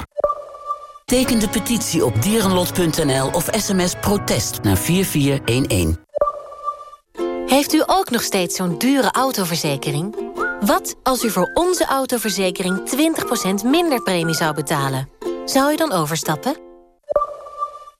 Teken de petitie op dierenlot.nl of sms protest naar 4411. Heeft u ook nog steeds zo'n dure autoverzekering? Wat als u voor onze autoverzekering 20% minder premie zou betalen? Zou je dan overstappen?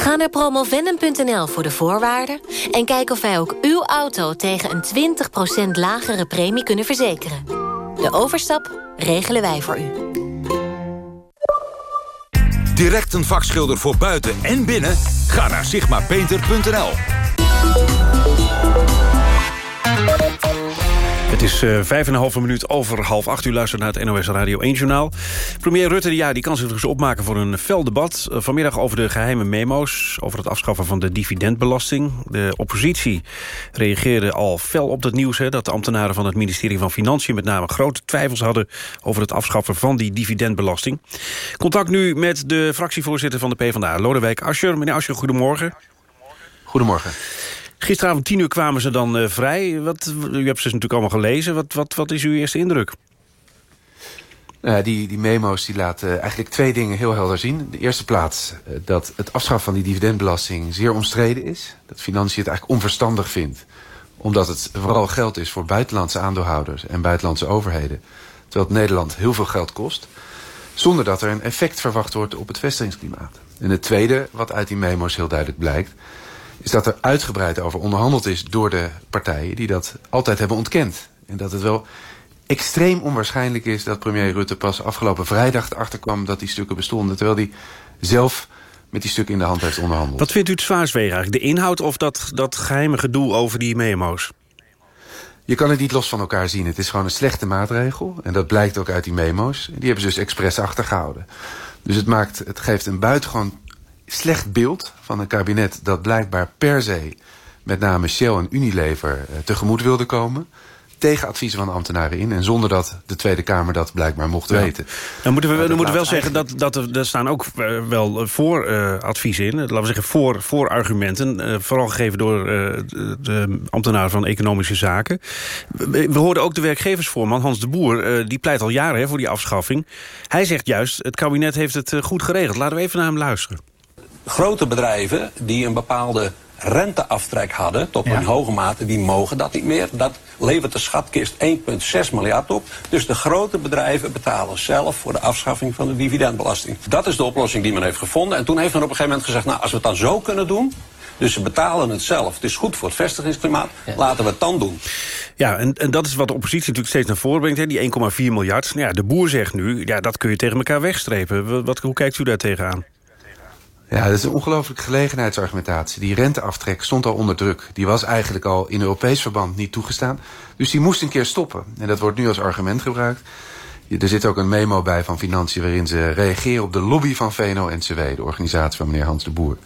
Ga naar promovendum.nl voor de voorwaarden... en kijk of wij ook uw auto tegen een 20% lagere premie kunnen verzekeren. De overstap regelen wij voor u. Direct een vakschilder voor buiten en binnen? Ga naar sigmapainter.nl. Het is uh, vijf en een halve minuut over half acht. U luistert naar het NOS Radio 1 Journaal. Premier Rutte ja, die kan zich dus opmaken voor een fel debat. Uh, vanmiddag over de geheime memo's. Over het afschaffen van de dividendbelasting. De oppositie reageerde al fel op dat nieuws. Hè, dat de ambtenaren van het ministerie van Financiën... met name grote twijfels hadden over het afschaffen van die dividendbelasting. Contact nu met de fractievoorzitter van de PvdA, Lodewijk Asscher. Meneer Asscher, goedemorgen. Goedemorgen. Gisteravond tien uur kwamen ze dan uh, vrij. Wat, u hebt ze natuurlijk allemaal gelezen. Wat, wat, wat is uw eerste indruk? Uh, die, die memo's die laten eigenlijk twee dingen heel helder zien. De eerste plaats dat het afschaffen van die dividendbelasting zeer omstreden is. Dat Financiën het eigenlijk onverstandig vindt. Omdat het vooral geld is voor buitenlandse aandeelhouders en buitenlandse overheden. Terwijl het Nederland heel veel geld kost. Zonder dat er een effect verwacht wordt op het vestigingsklimaat. En het tweede, wat uit die memo's heel duidelijk blijkt... is dat er uitgebreid over onderhandeld is door de partijen... die dat altijd hebben ontkend. En dat het wel extreem onwaarschijnlijk is dat premier Rutte pas afgelopen vrijdag erachter kwam dat die stukken bestonden. Terwijl hij zelf met die stukken in de hand heeft onderhandeld. Wat vindt u het zwaarst wegen eigenlijk? De inhoud of dat, dat geheime gedoe over die memo's? Je kan het niet los van elkaar zien. Het is gewoon een slechte maatregel. En dat blijkt ook uit die memo's. Die hebben ze dus expres achtergehouden. Dus het, maakt, het geeft een buitengewoon slecht beeld van een kabinet... dat blijkbaar per se met name Shell en Unilever tegemoet wilde komen tegen adviezen van de ambtenaren in... en zonder dat de Tweede Kamer dat blijkbaar mocht ja. weten. Dan moeten we, dan moeten we wel zeggen dat, dat er, er staan ook uh, wel voor uh, adviezen in. Laten we zeggen voor, voor argumenten. Uh, vooral gegeven door de ambtenaren van Economische Zaken. We, we hoorden ook de werkgeversvoorman Hans de Boer. die pleit al jaren hè, voor die afschaffing. Hij zegt juist, het kabinet heeft het goed geregeld. Laten we even naar hem luisteren. Grote bedrijven die een bepaalde renteaftrek hadden, tot ja. een hoge mate, die mogen dat niet meer. Dat levert de schatkist 1,6 miljard op. Dus de grote bedrijven betalen zelf voor de afschaffing van de dividendbelasting. Dat is de oplossing die men heeft gevonden. En toen heeft men op een gegeven moment gezegd, nou, als we het dan zo kunnen doen... Dus ze betalen het zelf. Het is goed voor het vestigingsklimaat. Laten we het dan doen. Ja, en, en dat is wat de oppositie natuurlijk steeds naar voren brengt. Hè, die 1,4 miljard. Nou ja, de boer zegt nu, ja, dat kun je tegen elkaar wegstrepen. Wat, hoe kijkt u daar tegenaan? Ja, dat is een ongelooflijke gelegenheidsargumentatie. Die renteaftrek stond al onder druk. Die was eigenlijk al in Europees verband niet toegestaan. Dus die moest een keer stoppen. En dat wordt nu als argument gebruikt. Er zit ook een memo bij van Financiën... waarin ze reageren op de lobby van VNO-NCW... de organisatie van meneer Hans de Boer.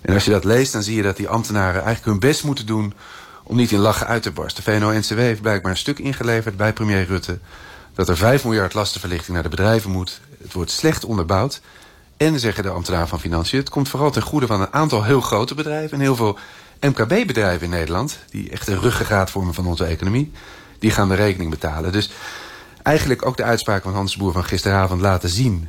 En als je dat leest, dan zie je dat die ambtenaren eigenlijk hun best moeten doen... om niet in lachen uit te barsten. VNO-NCW heeft blijkbaar een stuk ingeleverd bij premier Rutte... dat er 5 miljard lastenverlichting naar de bedrijven moet. Het wordt slecht onderbouwd. En zeggen de ambtenaren van Financiën... het komt vooral ten goede van een aantal heel grote bedrijven... en heel veel MKB-bedrijven in Nederland... die echt de ruggengraat vormen van onze economie... die gaan de rekening betalen. Dus eigenlijk ook de uitspraak van Hans Boer van gisteravond laten zien...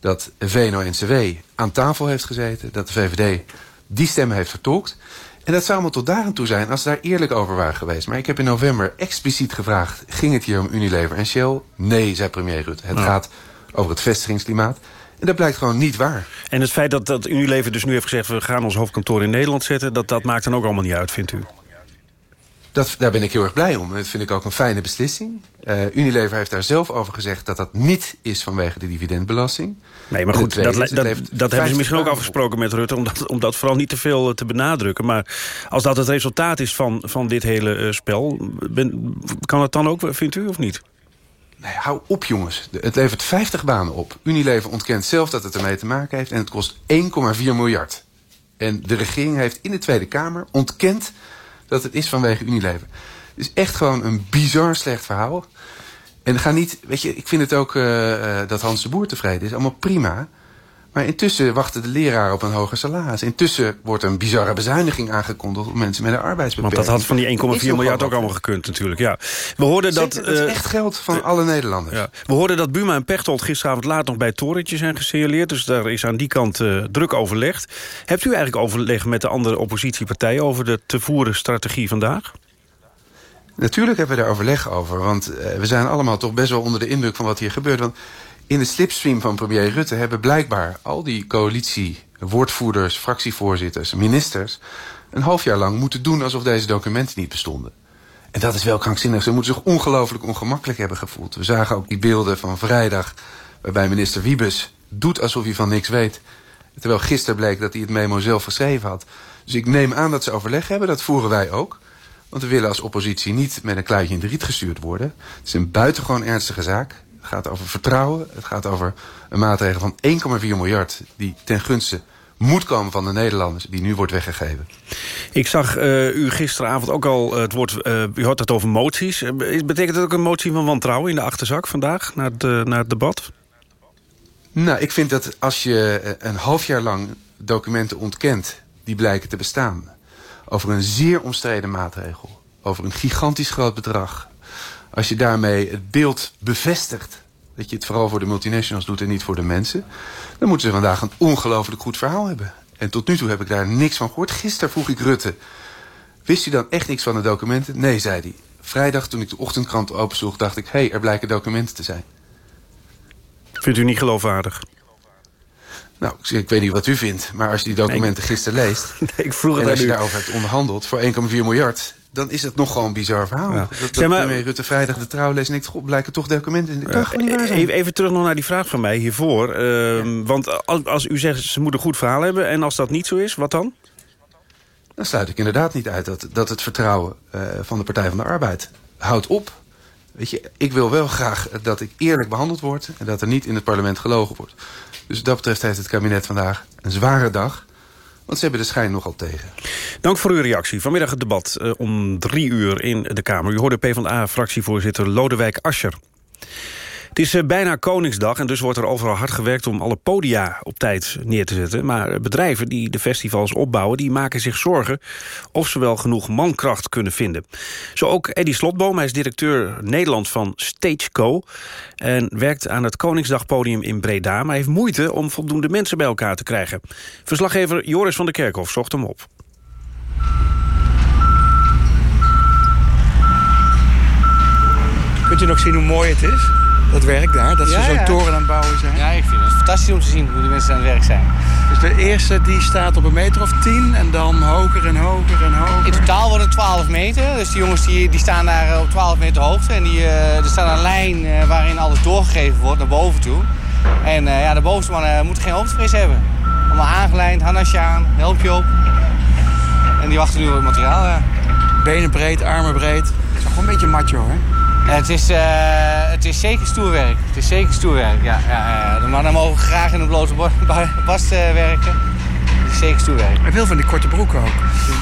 dat VNO-NCW aan tafel heeft gezeten... dat de VVD die stemmen heeft vertolkt... En dat zou allemaal tot daar aan toe zijn als ze daar eerlijk over waren geweest. Maar ik heb in november expliciet gevraagd... ging het hier om Unilever en Shell? Nee, zei premier Rutte. Het nou. gaat over het vestigingsklimaat. En dat blijkt gewoon niet waar. En het feit dat, dat Unilever dus nu heeft gezegd... we gaan ons hoofdkantoor in Nederland zetten... dat, dat maakt dan ook allemaal niet uit, vindt u? Dat, daar ben ik heel erg blij om. Dat vind ik ook een fijne beslissing. Uh, Unilever heeft daar zelf over gezegd dat dat niet is vanwege de dividendbelasting. Nee, maar goed, dat, dat, dat, dat hebben ze misschien ook afgesproken met Rutte... om dat, om dat vooral niet te veel te benadrukken. Maar als dat het resultaat is van, van dit hele uh, spel... Ben, kan het dan ook, vindt u, of niet? Nee, hou op jongens. Het levert 50 banen op. Unilever ontkent zelf dat het ermee te maken heeft... en het kost 1,4 miljard. En de regering heeft in de Tweede Kamer ontkend... dat het is vanwege Unilever. Het is echt gewoon een bizar slecht verhaal. En ga niet... Weet je, ik vind het ook uh, uh, dat Hans de Boer tevreden is. Allemaal prima. Maar intussen wachten de leraren op een hoger salaris. Intussen wordt een bizarre bezuiniging aangekondigd... op mensen met een arbeidsbeperking. Want dat had van die 1,4 miljard ook allemaal gekund natuurlijk. Ja. We hoorden Zeker, dat, dat is echt geld van uh, alle Nederlanders. Ja. We hoorden dat Buma en Pechtold gisteravond laat nog bij het torentje zijn gesignaleerd. Dus daar is aan die kant uh, druk overlegd. Hebt u eigenlijk overleg met de andere oppositiepartijen... over de te voeren strategie vandaag? Natuurlijk hebben we daar overleg over. Want uh, we zijn allemaal toch best wel onder de indruk van wat hier gebeurt. Want in de slipstream van premier Rutte hebben blijkbaar al die coalitie, woordvoerders, fractievoorzitters, ministers, een half jaar lang moeten doen alsof deze documenten niet bestonden. En dat is wel krankzinnig. Ze moeten zich ongelooflijk ongemakkelijk hebben gevoeld. We zagen ook die beelden van vrijdag, waarbij minister Wiebes doet alsof hij van niks weet. Terwijl gisteren bleek dat hij het memo zelf geschreven had. Dus ik neem aan dat ze overleg hebben, dat voeren wij ook. Want we willen als oppositie niet met een kluitje in de riet gestuurd worden. Het is een buitengewoon ernstige zaak. Het gaat over vertrouwen. Het gaat over een maatregel van 1,4 miljard... die ten gunste moet komen van de Nederlanders... die nu wordt weggegeven. Ik zag uh, u gisteravond ook al het woord... Uh, u had het over moties. Betekent dat ook een motie van wantrouwen in de achterzak vandaag... naar het, naar het debat? Nou, ik vind dat als je een half jaar lang documenten ontkent... die blijken te bestaan over een zeer omstreden maatregel. Over een gigantisch groot bedrag. Als je daarmee het beeld bevestigt dat je het vooral voor de multinationals doet en niet voor de mensen... dan moeten ze vandaag een ongelooflijk goed verhaal hebben. En tot nu toe heb ik daar niks van gehoord. Gisteren vroeg ik Rutte, wist u dan echt niks van de documenten? Nee, zei hij. Vrijdag, toen ik de ochtendkrant opensloeg, dacht ik... hé, hey, er blijken documenten te zijn. Vindt u niet geloofwaardig? Nou, ik weet niet wat u vindt, maar als je die documenten gisteren leest... *laughs* ik vroeg het en als je aan u. daarover hebt onderhandeld voor 1,4 miljard... dan is het nog gewoon een bizar verhaal. Ja. Dat, dat Zeg maar- Rutte vrijdag de trouw leest en ik blijken toch documenten in de waar zijn. Even, even terug nog naar die vraag van mij hiervoor. Ehm, Want als, als u zegt, ze moeten een goed verhaal hebben... en als dat niet zo is, wat dan? Dan sluit ik inderdaad niet uit dat, dat het vertrouwen eh, van de Partij van de Arbeid houdt op. Weet je, ik wil wel graag dat ik eerlijk behandeld word... en dat er niet in het parlement gelogen wordt. Dus wat dat betreft heeft het kabinet vandaag een zware dag... want ze hebben de schijn nogal tegen. Dank voor uw reactie. Vanmiddag het debat eh, om drie uur in de Kamer. U hoorde PvdA-fractievoorzitter Lodewijk Asscher. Het is eh, bijna Koningsdag en dus wordt er overal hard gewerkt... om alle podia op tijd neer te zetten. Maar bedrijven die de festivals opbouwen... die maken zich zorgen of ze wel genoeg mankracht kunnen vinden. Zo ook Eddy Slotboom, hij is directeur Nederland van Stageco... en werkt aan het Koningsdagpodium in Breda... maar heeft moeite om voldoende mensen bij elkaar te krijgen. Verslaggever Joris van der Kerkhof zocht hem op. Kunt u nog zien hoe mooi het is? Dat werk daar, dat ze Ja, zo'n ja. toren aan het bouwen zijn. Ja, ik vind het fantastisch om te zien hoe de mensen aan het werk zijn. Dus de eerste die staat op een meter of tien en dan hoger en hoger en hoger. In totaal worden het 12 meter. Dus die jongens die, die staan daar eh, op 12 meter hoogte. En die, eh, er staat een lijn eh, waarin alles doorgegeven wordt naar boven toe. En ja, de bovenste mannen moeten geen hoofdvrees hebben. Allemaal aangelijnd, harnasje aan, helmpje op. En die wachten nu op het materiaal. Ja. Benen breed, armen breed. Het is toch gewoon een beetje macho, hè? Het is, eh, het is zeker stoerwerk. Het is zeker stoerwerk, ja. ja, ja. De mannen mogen graag in de blote *laughs* bast eh, werken. Het is zeker stoerwerk. En veel van die korte broeken ook.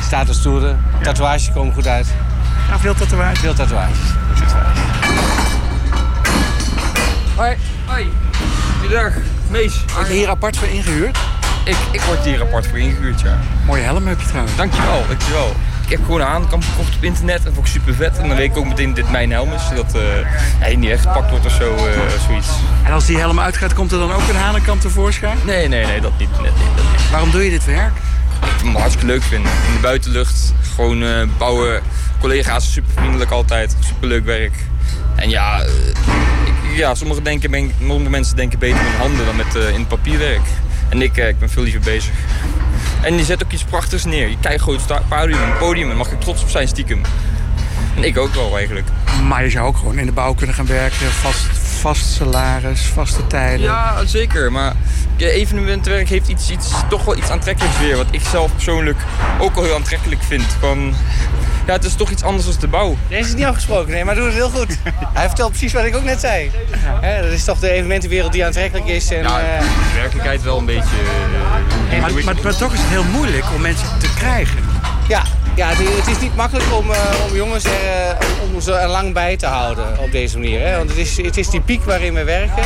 Status stoerder. Tatoeages komen goed uit. Ja, veel tatoeages. Veel tatoeages. Hoi. Hoi. Goedendag. Mees. Word je hier apart voor ingehuurd? Ik, ik word hier apart voor ingehuurd, ja. Mooie helm heb je trouwens. Dankjewel, dankjewel. Ik heb gewoon een aankamp gekocht op internet. Dat vond ik super vet. En dan weet ik ook meteen dat dit mijn helm is. Zodat eh hij niet echt gepakt wordt of zo, eh, zoiets. En als die helm uitgaat, komt er dan ook een hanenkam tevoorschijn? Nee, nee, nee, dat niet. Dat niet. Waarom doe je dit werk? Ik het hartstikke leuk vind. In de buitenlucht, gewoon eh, bouwen. Collega's super vriendelijk altijd. Super leuk werk. En ja, ik, ja sommige, denken, ben, sommige mensen denken beter met handen dan met, in het papierwerk. En ik, ik ben veel liever bezig. En je zet ook iets prachtigs neer. Je kijkt gewoon het podium, podium en mag ik trots op zijn stiekem. En ik ook wel eigenlijk. Maar je zou ook gewoon in de bouw kunnen gaan werken. Vast, vast salaris, vaste tijden. Ja, zeker. Maar evenementenwerk heeft iets, iets, toch wel iets aantrekkelijks weer. Wat ik zelf persoonlijk ook al heel aantrekkelijk vind. Van, ja, het is toch iets anders dan de bouw. Deze is niet afgesproken, nee, maar doet het heel goed. *laughs* Hij vertelt precies wat ik ook net zei. Hè, dat is toch de evenementenwereld die aantrekkelijk is. En, Ja, eh, de werkelijkheid wel een beetje... eh, Maar, maar, maar toch is het heel moeilijk om mensen te krijgen. Ja, ja het, het is niet makkelijk om, eh, om jongens er, eh, om ze er lang bij te houden op deze manier. Hè? Want het is, het is die piek waarin we werken,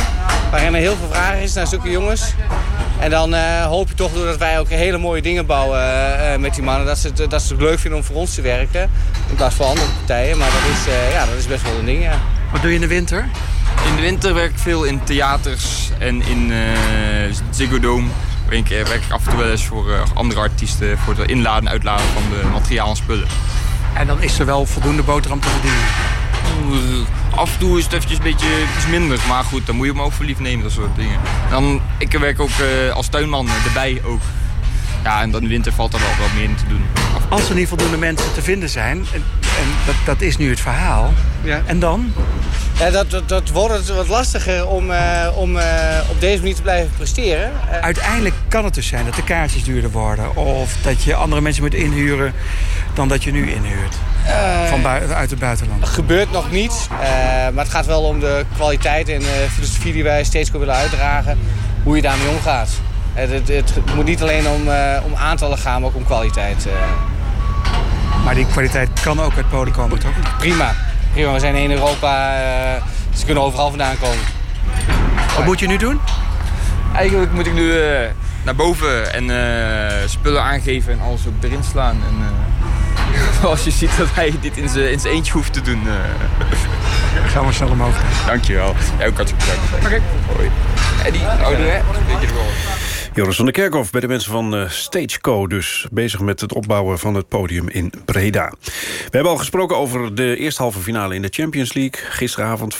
waarin er heel veel vraag is naar zulke jongens. En dan eh, hoop je toch doordat wij ook hele mooie dingen bouwen eh, eh, met die mannen, dat ze, het, dat ze het leuk vinden om voor ons te werken. In plaats van andere partijen. Maar dat is, eh, ja, dat is best wel een ding, ja. Wat doe je in de winter? In de winter werk ik veel in theaters en in eh Ziggo Dome. Ik eh, werk ik af en toe wel eens voor eh, andere artiesten voor het inladen en uitladen van de materiaal en spullen. En dan is er wel voldoende boterham te verdienen. Af en toe is het eventjes een beetje iets minder, maar goed, dan moet je me ook voor lief nemen, dat soort dingen. En dan, ik werk ook eh, als tuinman erbij ook. Ja, en dan in de winter valt er wel wat meer in te doen. Als er niet voldoende mensen te vinden zijn, en, en dat, dat is nu het verhaal. Ja. En dan? Ja, dat, dat, dat wordt het wat lastiger om, eh, om eh, op deze manier te blijven presteren. Eh, Uiteindelijk kan het dus zijn dat de kaartjes duurder worden. Of dat je andere mensen moet inhuren dan dat je nu inhuurt. Van uit het buitenland. gebeurt nog niet, eh, maar het gaat wel om de kwaliteit en de filosofie die wij steeds willen uitdragen. Hoe je daarmee omgaat. Het, het, het moet niet alleen om, eh, om aantallen gaan, maar ook om kwaliteit. eh. Maar die kwaliteit kan ook uit Polen komen, toch? Prima. Prima, we zijn in Europa, eh, ze kunnen overal vandaan komen. Wat moet je nu doen? Eigenlijk moet ik nu eh, naar boven en eh, spullen aangeven en alles ook erin slaan. En, eh, *laughs* Als je ziet dat hij dit in zijn in zijn eentje hoeft te doen. Ik ga maar snel omhoog. Dankjewel. Jij ook hartstikke bedankt. Oké. Hoi. Eddie, ouder hè? Weet je wel. Joris van der Kerkhof bij de mensen van uh, Stageco... dus bezig met het opbouwen van het podium in Breda. We hebben al gesproken over de eerste halve finale in de Champions League. Gisteravond 5-2,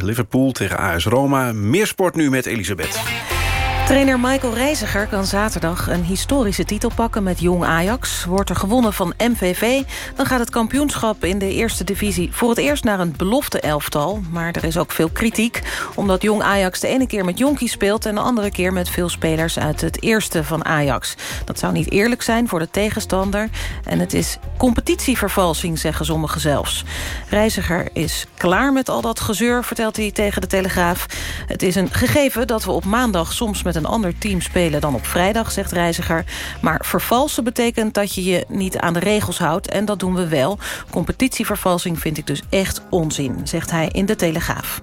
Liverpool tegen AS Roma. Meer sport nu met Elisabeth. Trainer Michael Reiziger kan zaterdag een historische titel pakken met Jong Ajax. Wordt er gewonnen van MVV, dan gaat het kampioenschap in de eerste divisie... voor het eerst naar een belofte elftal. Maar er is ook veel kritiek, omdat Jong Ajax de ene keer met Jonkie speelt... en de andere keer met veel spelers uit het eerste van Ajax. Dat zou niet eerlijk zijn voor de tegenstander. En het is competitievervalsing, zeggen sommigen zelfs. Reiziger is klaar met al dat gezeur, vertelt hij tegen de Telegraaf. Het is een gegeven dat we op maandag soms met een ander team spelen dan op vrijdag, zegt Reiziger. Maar vervalsen betekent dat je je niet aan de regels houdt. En dat doen we wel. Competitievervalsing vind ik dus echt onzin, zegt hij in de Telegraaf.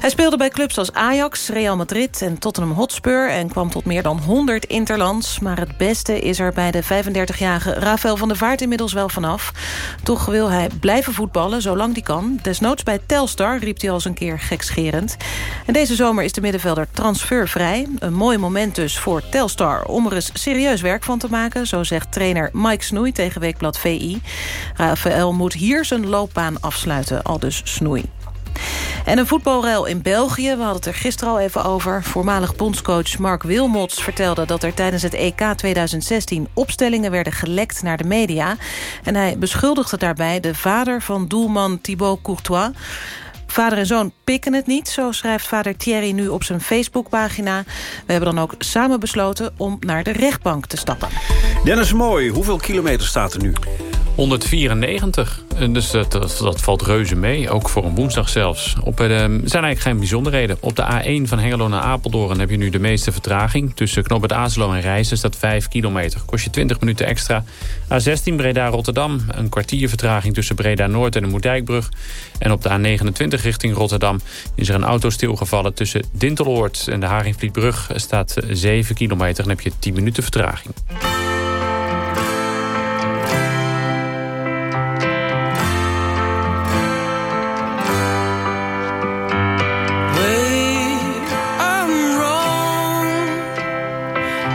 Hij speelde bij clubs als Ajax, Real Madrid en Tottenham Hotspur... en kwam tot meer dan 100 interlands. Maar het beste is er bij de 35-jarige Rafael van der Vaart inmiddels wel vanaf. Toch wil hij blijven voetballen, zolang die kan. Desnoods bij Telstar, riep hij al eens een keer gekscherend. En deze zomer is de middenvelder transfervrij. Een mooi moment dus voor Telstar om er eens serieus werk van te maken. Zo zegt trainer Mike Snoei tegen Weekblad VI. Rafael moet hier zijn loopbaan afsluiten, al dus Snoei. En een voetbalruil in België, we hadden het er gisteren al even over. Voormalig bondscoach Mark Wilmots vertelde dat er tijdens het EK 2016... opstellingen werden gelekt naar de media. En hij beschuldigde daarbij de vader van doelman Thibaut Courtois... Vader en zoon pikken het niet, zo schrijft vader Thierry nu op zijn Facebookpagina. We hebben dan ook samen besloten om naar de rechtbank te stappen. Dennis Mooi, hoeveel kilometer staat er nu? 194. Dus dat, valt reuze mee, ook voor een woensdag zelfs. Op, er zijn eigenlijk geen bijzonderheden. Op de A1 van Hengelo naar Apeldoorn heb je nu de meeste vertraging. Tussen Knobbert Azelo en Rijssen staat 5 kilometer. Kost je 20 minuten extra. A16 Breda-Rotterdam. Een kwartier vertraging tussen Breda-Noord en de Moerdijkbrug. En op de A29 richting Rotterdam is er een auto stilgevallen... tussen Dinteloord en de Haringvlietbrug staat 7 kilometer. Dan heb je 10 minuten vertraging.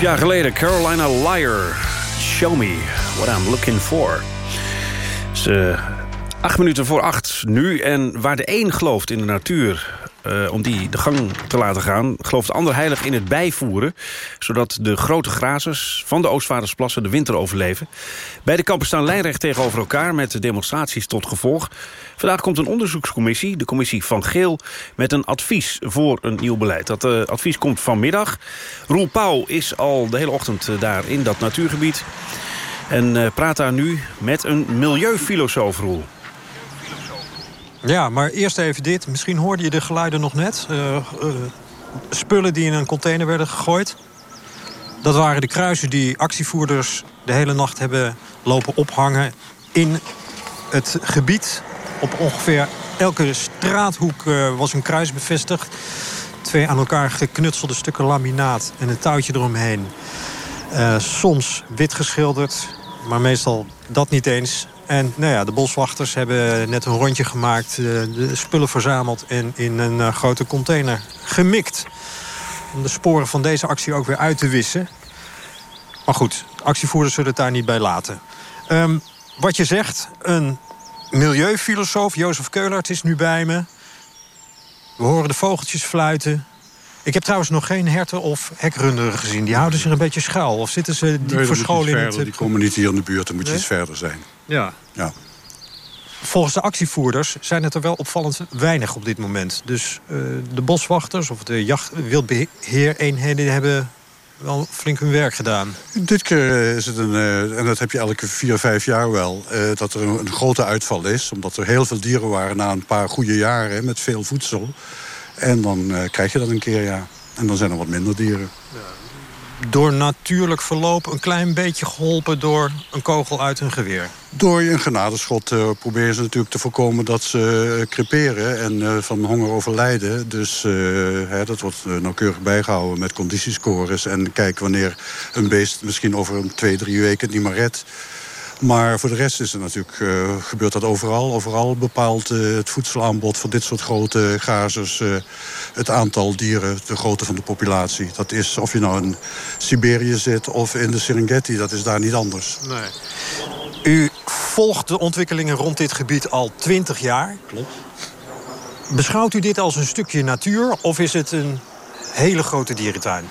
Jaar geleden, Carolina Liar. Show me what I'm looking for. Is acht minuten voor acht nu. En waar de een gelooft in de natuur... Uh, om die de gang te laten gaan... gelooft de ander heilig in het bijvoeren... zodat de grote grazers van de Oostvaardersplassen de winter overleven. Beide kampen staan lijnrecht tegenover elkaar... met demonstraties tot gevolg. Vandaag komt een onderzoekscommissie, de commissie Van Geel... met een advies voor een nieuw beleid. Dat uh, advies komt vanmiddag. Roel Pauw is al de hele ochtend uh, daar in dat natuurgebied... en praat daar nu met een milieufilosoof, Roel. Ja, maar eerst even dit. Misschien hoorde je de geluiden nog net. Uh, uh, spullen die in een container werden gegooid. Dat waren de kruisen die actievoerders de hele nacht hebben lopen ophangen... in het gebied. Op ongeveer elke straathoek uh, was een kruis bevestigd. Twee aan elkaar geknutselde stukken laminaat en een touwtje eromheen. soms wit geschilderd, maar meestal dat niet eens. En nou ja, de boswachters hebben net een rondje gemaakt. Eh, de spullen verzameld en in een uh, grote container gemikt. Om de sporen van deze actie ook weer uit te wissen. Maar goed, actievoerders zullen het daar niet bij laten. Um, wat je zegt, een milieufilosoof, Jozef Keulert, is nu bij me. We horen de vogeltjes fluiten. Ik heb trouwens nog geen herten of hekrunderen gezien. Die houden zich een beetje schuil. Of zitten ze diep nee, verscholen in het... Die komen niet hier in de buurt, dan moet je nee? iets verder zijn. Ja. ja. Volgens de actievoerders zijn het er wel opvallend weinig op dit moment. Dus uh, de boswachters of de jacht, wildbeheereenheden hebben wel flink hun werk gedaan. Dit keer is het een, uh, en dat heb je elke vier, vijf jaar wel... Uh, dat er een, een, grote uitval is. Omdat er heel veel dieren waren na een paar goede jaren met veel voedsel. En dan uh, krijg je dat een keer, ja. En dan zijn er wat minder dieren. Ja. Door natuurlijk verloop een klein beetje geholpen door een kogel uit een geweer? Door een genadeschot uh, proberen ze natuurlijk te voorkomen dat ze uh, creperen en uh, van honger overlijden. Dus hè, dat wordt nauwkeurig bijgehouden met conditiescores. En kijken wanneer een beest misschien over een twee, drie weken het niet meer redt. Maar voor de rest is het natuurlijk, uh, gebeurt dat overal. Overal bepaalt uh, het voedselaanbod van dit soort grote grazers... Uh, het aantal dieren, de grootte van de populatie. Dat is of je nou in Siberië zit of in de Serengeti. Dat is daar niet anders. Nee. U volgt de ontwikkelingen rond dit gebied al twintig jaar. Klopt. Beschouwt u dit als een stukje natuur of is het een hele grote dierentuin?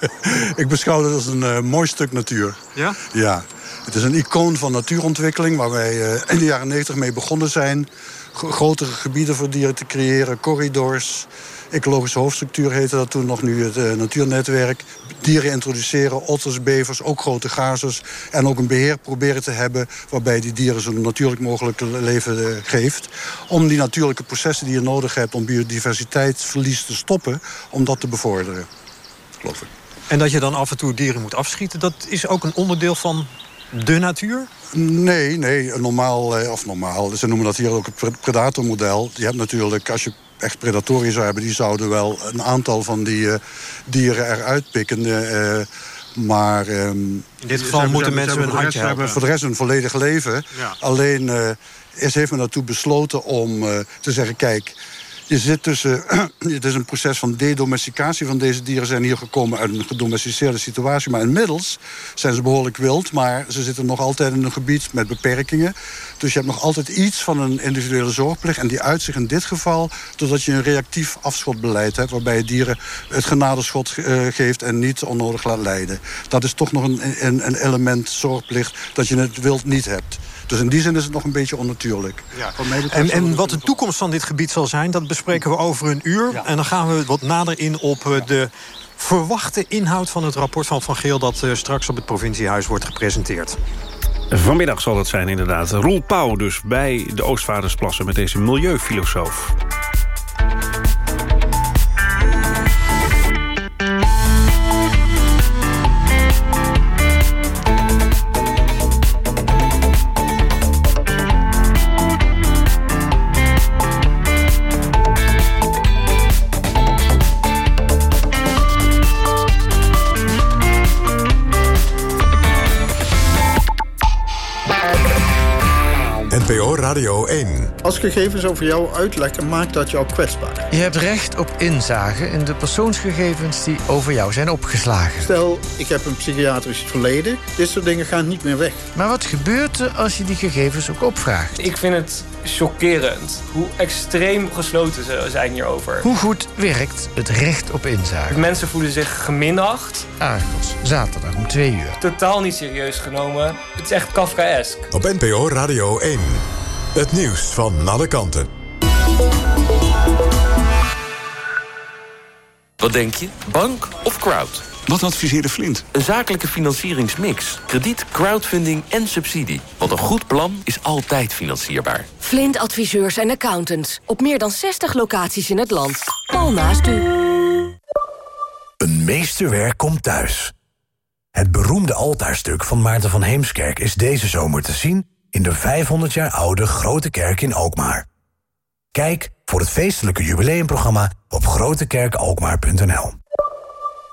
*laughs* Ik beschouw het als een mooi stuk natuur. Ja? Ja. Het is een icoon van natuurontwikkeling waar wij uh, in de jaren 90 mee begonnen zijn. G grotere gebieden voor dieren te creëren, corridors. Ecologische hoofdstructuur heette dat toen nog nu het uh, natuurnetwerk. Dieren introduceren, otters, bevers, ook grote gazers. En ook een beheer proberen te hebben waarbij die dieren zo natuurlijk mogelijk leven uh, geeft. Om die natuurlijke processen die je nodig hebt om biodiversiteitsverlies te stoppen, om dat te bevorderen. Geloof ik. En dat je dan af en toe dieren moet afschieten, dat is ook een onderdeel van de natuur? Nee, nee, normaal, of normaal. Ze noemen dat hier ook het predatormodel. Je hebt natuurlijk, als je echt predatorie zou hebben... die zouden wel een aantal van die uh, dieren eruit pikken... Uh, maar... Um, In dit geval moeten mensen hun handje hebben. helpen. Voor de rest een volledig leven. Ja. Alleen uh, is heeft men daartoe besloten om te zeggen... kijk, je zit tussen... *clears throat* het is een proces van dedomesticatie van deze dieren... zijn hier gekomen uit een gedomesticeerde situatie. Maar inmiddels zijn ze behoorlijk wild... maar ze zitten nog altijd in een gebied met beperkingen. Dus je hebt nog altijd iets van een individuele zorgplicht. En die uit zich in dit geval... doordat je een reactief afschotbeleid hebt... waarbij je dieren het genadeschot uh, geeft... en niet onnodig laat lijden. Dat is toch nog een, een, een element zorgplicht... dat je het wild niet hebt. Dus in die zin is het nog een beetje onnatuurlijk. Ja. En, en wat de toekomst van dit gebied zal zijn... dat bespreken we over een uur. Ja. En dan gaan we wat nader in op de verwachte inhoud van het rapport van Van Geel... dat uh, straks op het provinciehuis wordt gepresenteerd. Vanmiddag zal het zijn inderdaad. Roel Pauw dus bij de Oostvaardersplassen... met deze milieufilosoof. Radio 1. Als gegevens over jou uitlekken, maakt dat jou kwetsbaar. Je hebt recht op inzage in de persoonsgegevens die over jou zijn opgeslagen. Stel, ik heb een psychiatrisch verleden. Dit soort dingen gaan niet meer weg. Maar wat gebeurt er als je die gegevens ook opvraagt? Ik vind het chockerend hoe extreem gesloten ze zijn hierover. Hoe goed werkt het recht op inzage? Mensen voelen zich geminacht. Argos, zaterdag om twee uur. Totaal niet serieus genomen. Het is echt Kafkaesk. Op NPO Radio 1. Het nieuws van alle kanten. Wat denk je? Bank of crowd? Wat adviseerde Flint? Een zakelijke financieringsmix. Krediet, crowdfunding en subsidie. Want een goed plan is altijd financierbaar. Flint adviseurs en accountants. Op meer dan 60 locaties in het land. Al naast u. Een meesterwerk komt thuis. Het beroemde altaarstuk van Maarten van Heemskerk... is deze zomer te zien in de 500 jaar oude Grote Kerk in Alkmaar. Kijk voor het feestelijke jubileumprogramma op grotekerkalkmaar.nl.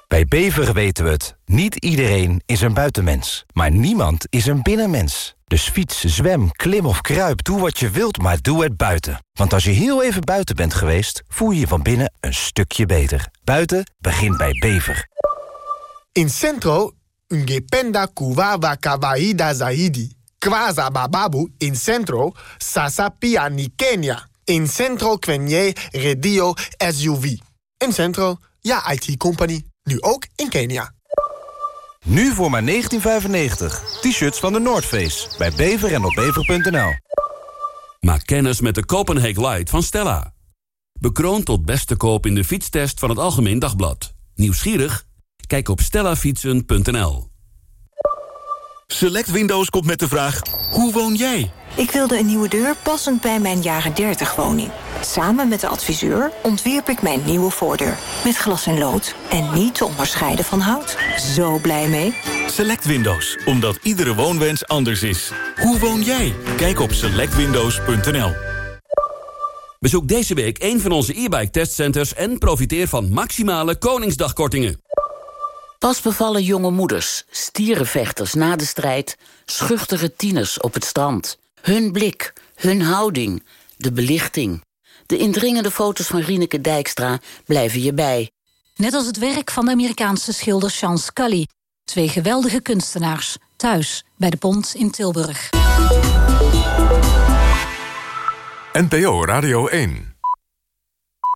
Bij Bever weten we het. Niet iedereen is een buitenmens. Maar niemand is een binnenmens. Dus fiets, zwem, klim of kruip, doe wat je wilt, maar doe het buiten. Want als je heel even buiten bent geweest... voel je je van binnen een stukje beter. Buiten begint bij Bever. In Centro, ungependa kuwawa kawaida zaidi. Kwaza bababu in Centro, sasa pia ni Kenya. In Centro kwenye redio SUV. In Centro, ja IT-company. Nu ook in Kenia. Nu voor maar 19,95. T-shirts van de Noordface. Bij Bever en op bever.nl. Maak kennis met de Copenhagen Light van Stella. Bekroond tot beste koop in de fietstest van het Algemeen Dagblad. Nieuwsgierig? Kijk op stellafietsen.nl. Select Windows komt met de vraag, hoe woon jij? Ik wilde een nieuwe deur passend bij mijn jaren 30 woning. Samen met de adviseur ontwierp ik mijn nieuwe voordeur. Met glas en lood en niet te onderscheiden van hout. Zo blij mee. Select Windows, omdat iedere woonwens anders is. Hoe woon jij? Kijk op selectwindows.nl. Bezoek deze week een van onze e-bike testcenters... en profiteer van maximale Koningsdagkortingen. Pas bevallen jonge moeders, stierenvechters na de strijd... schuchtere tieners op het strand. Hun blik, hun houding, de belichting. De indringende foto's van Rieneke Dijkstra blijven je bij. Net als het werk van de Amerikaanse schilder Sean Scully. Twee geweldige kunstenaars, thuis bij de Pont in Tilburg. NPO Radio 1.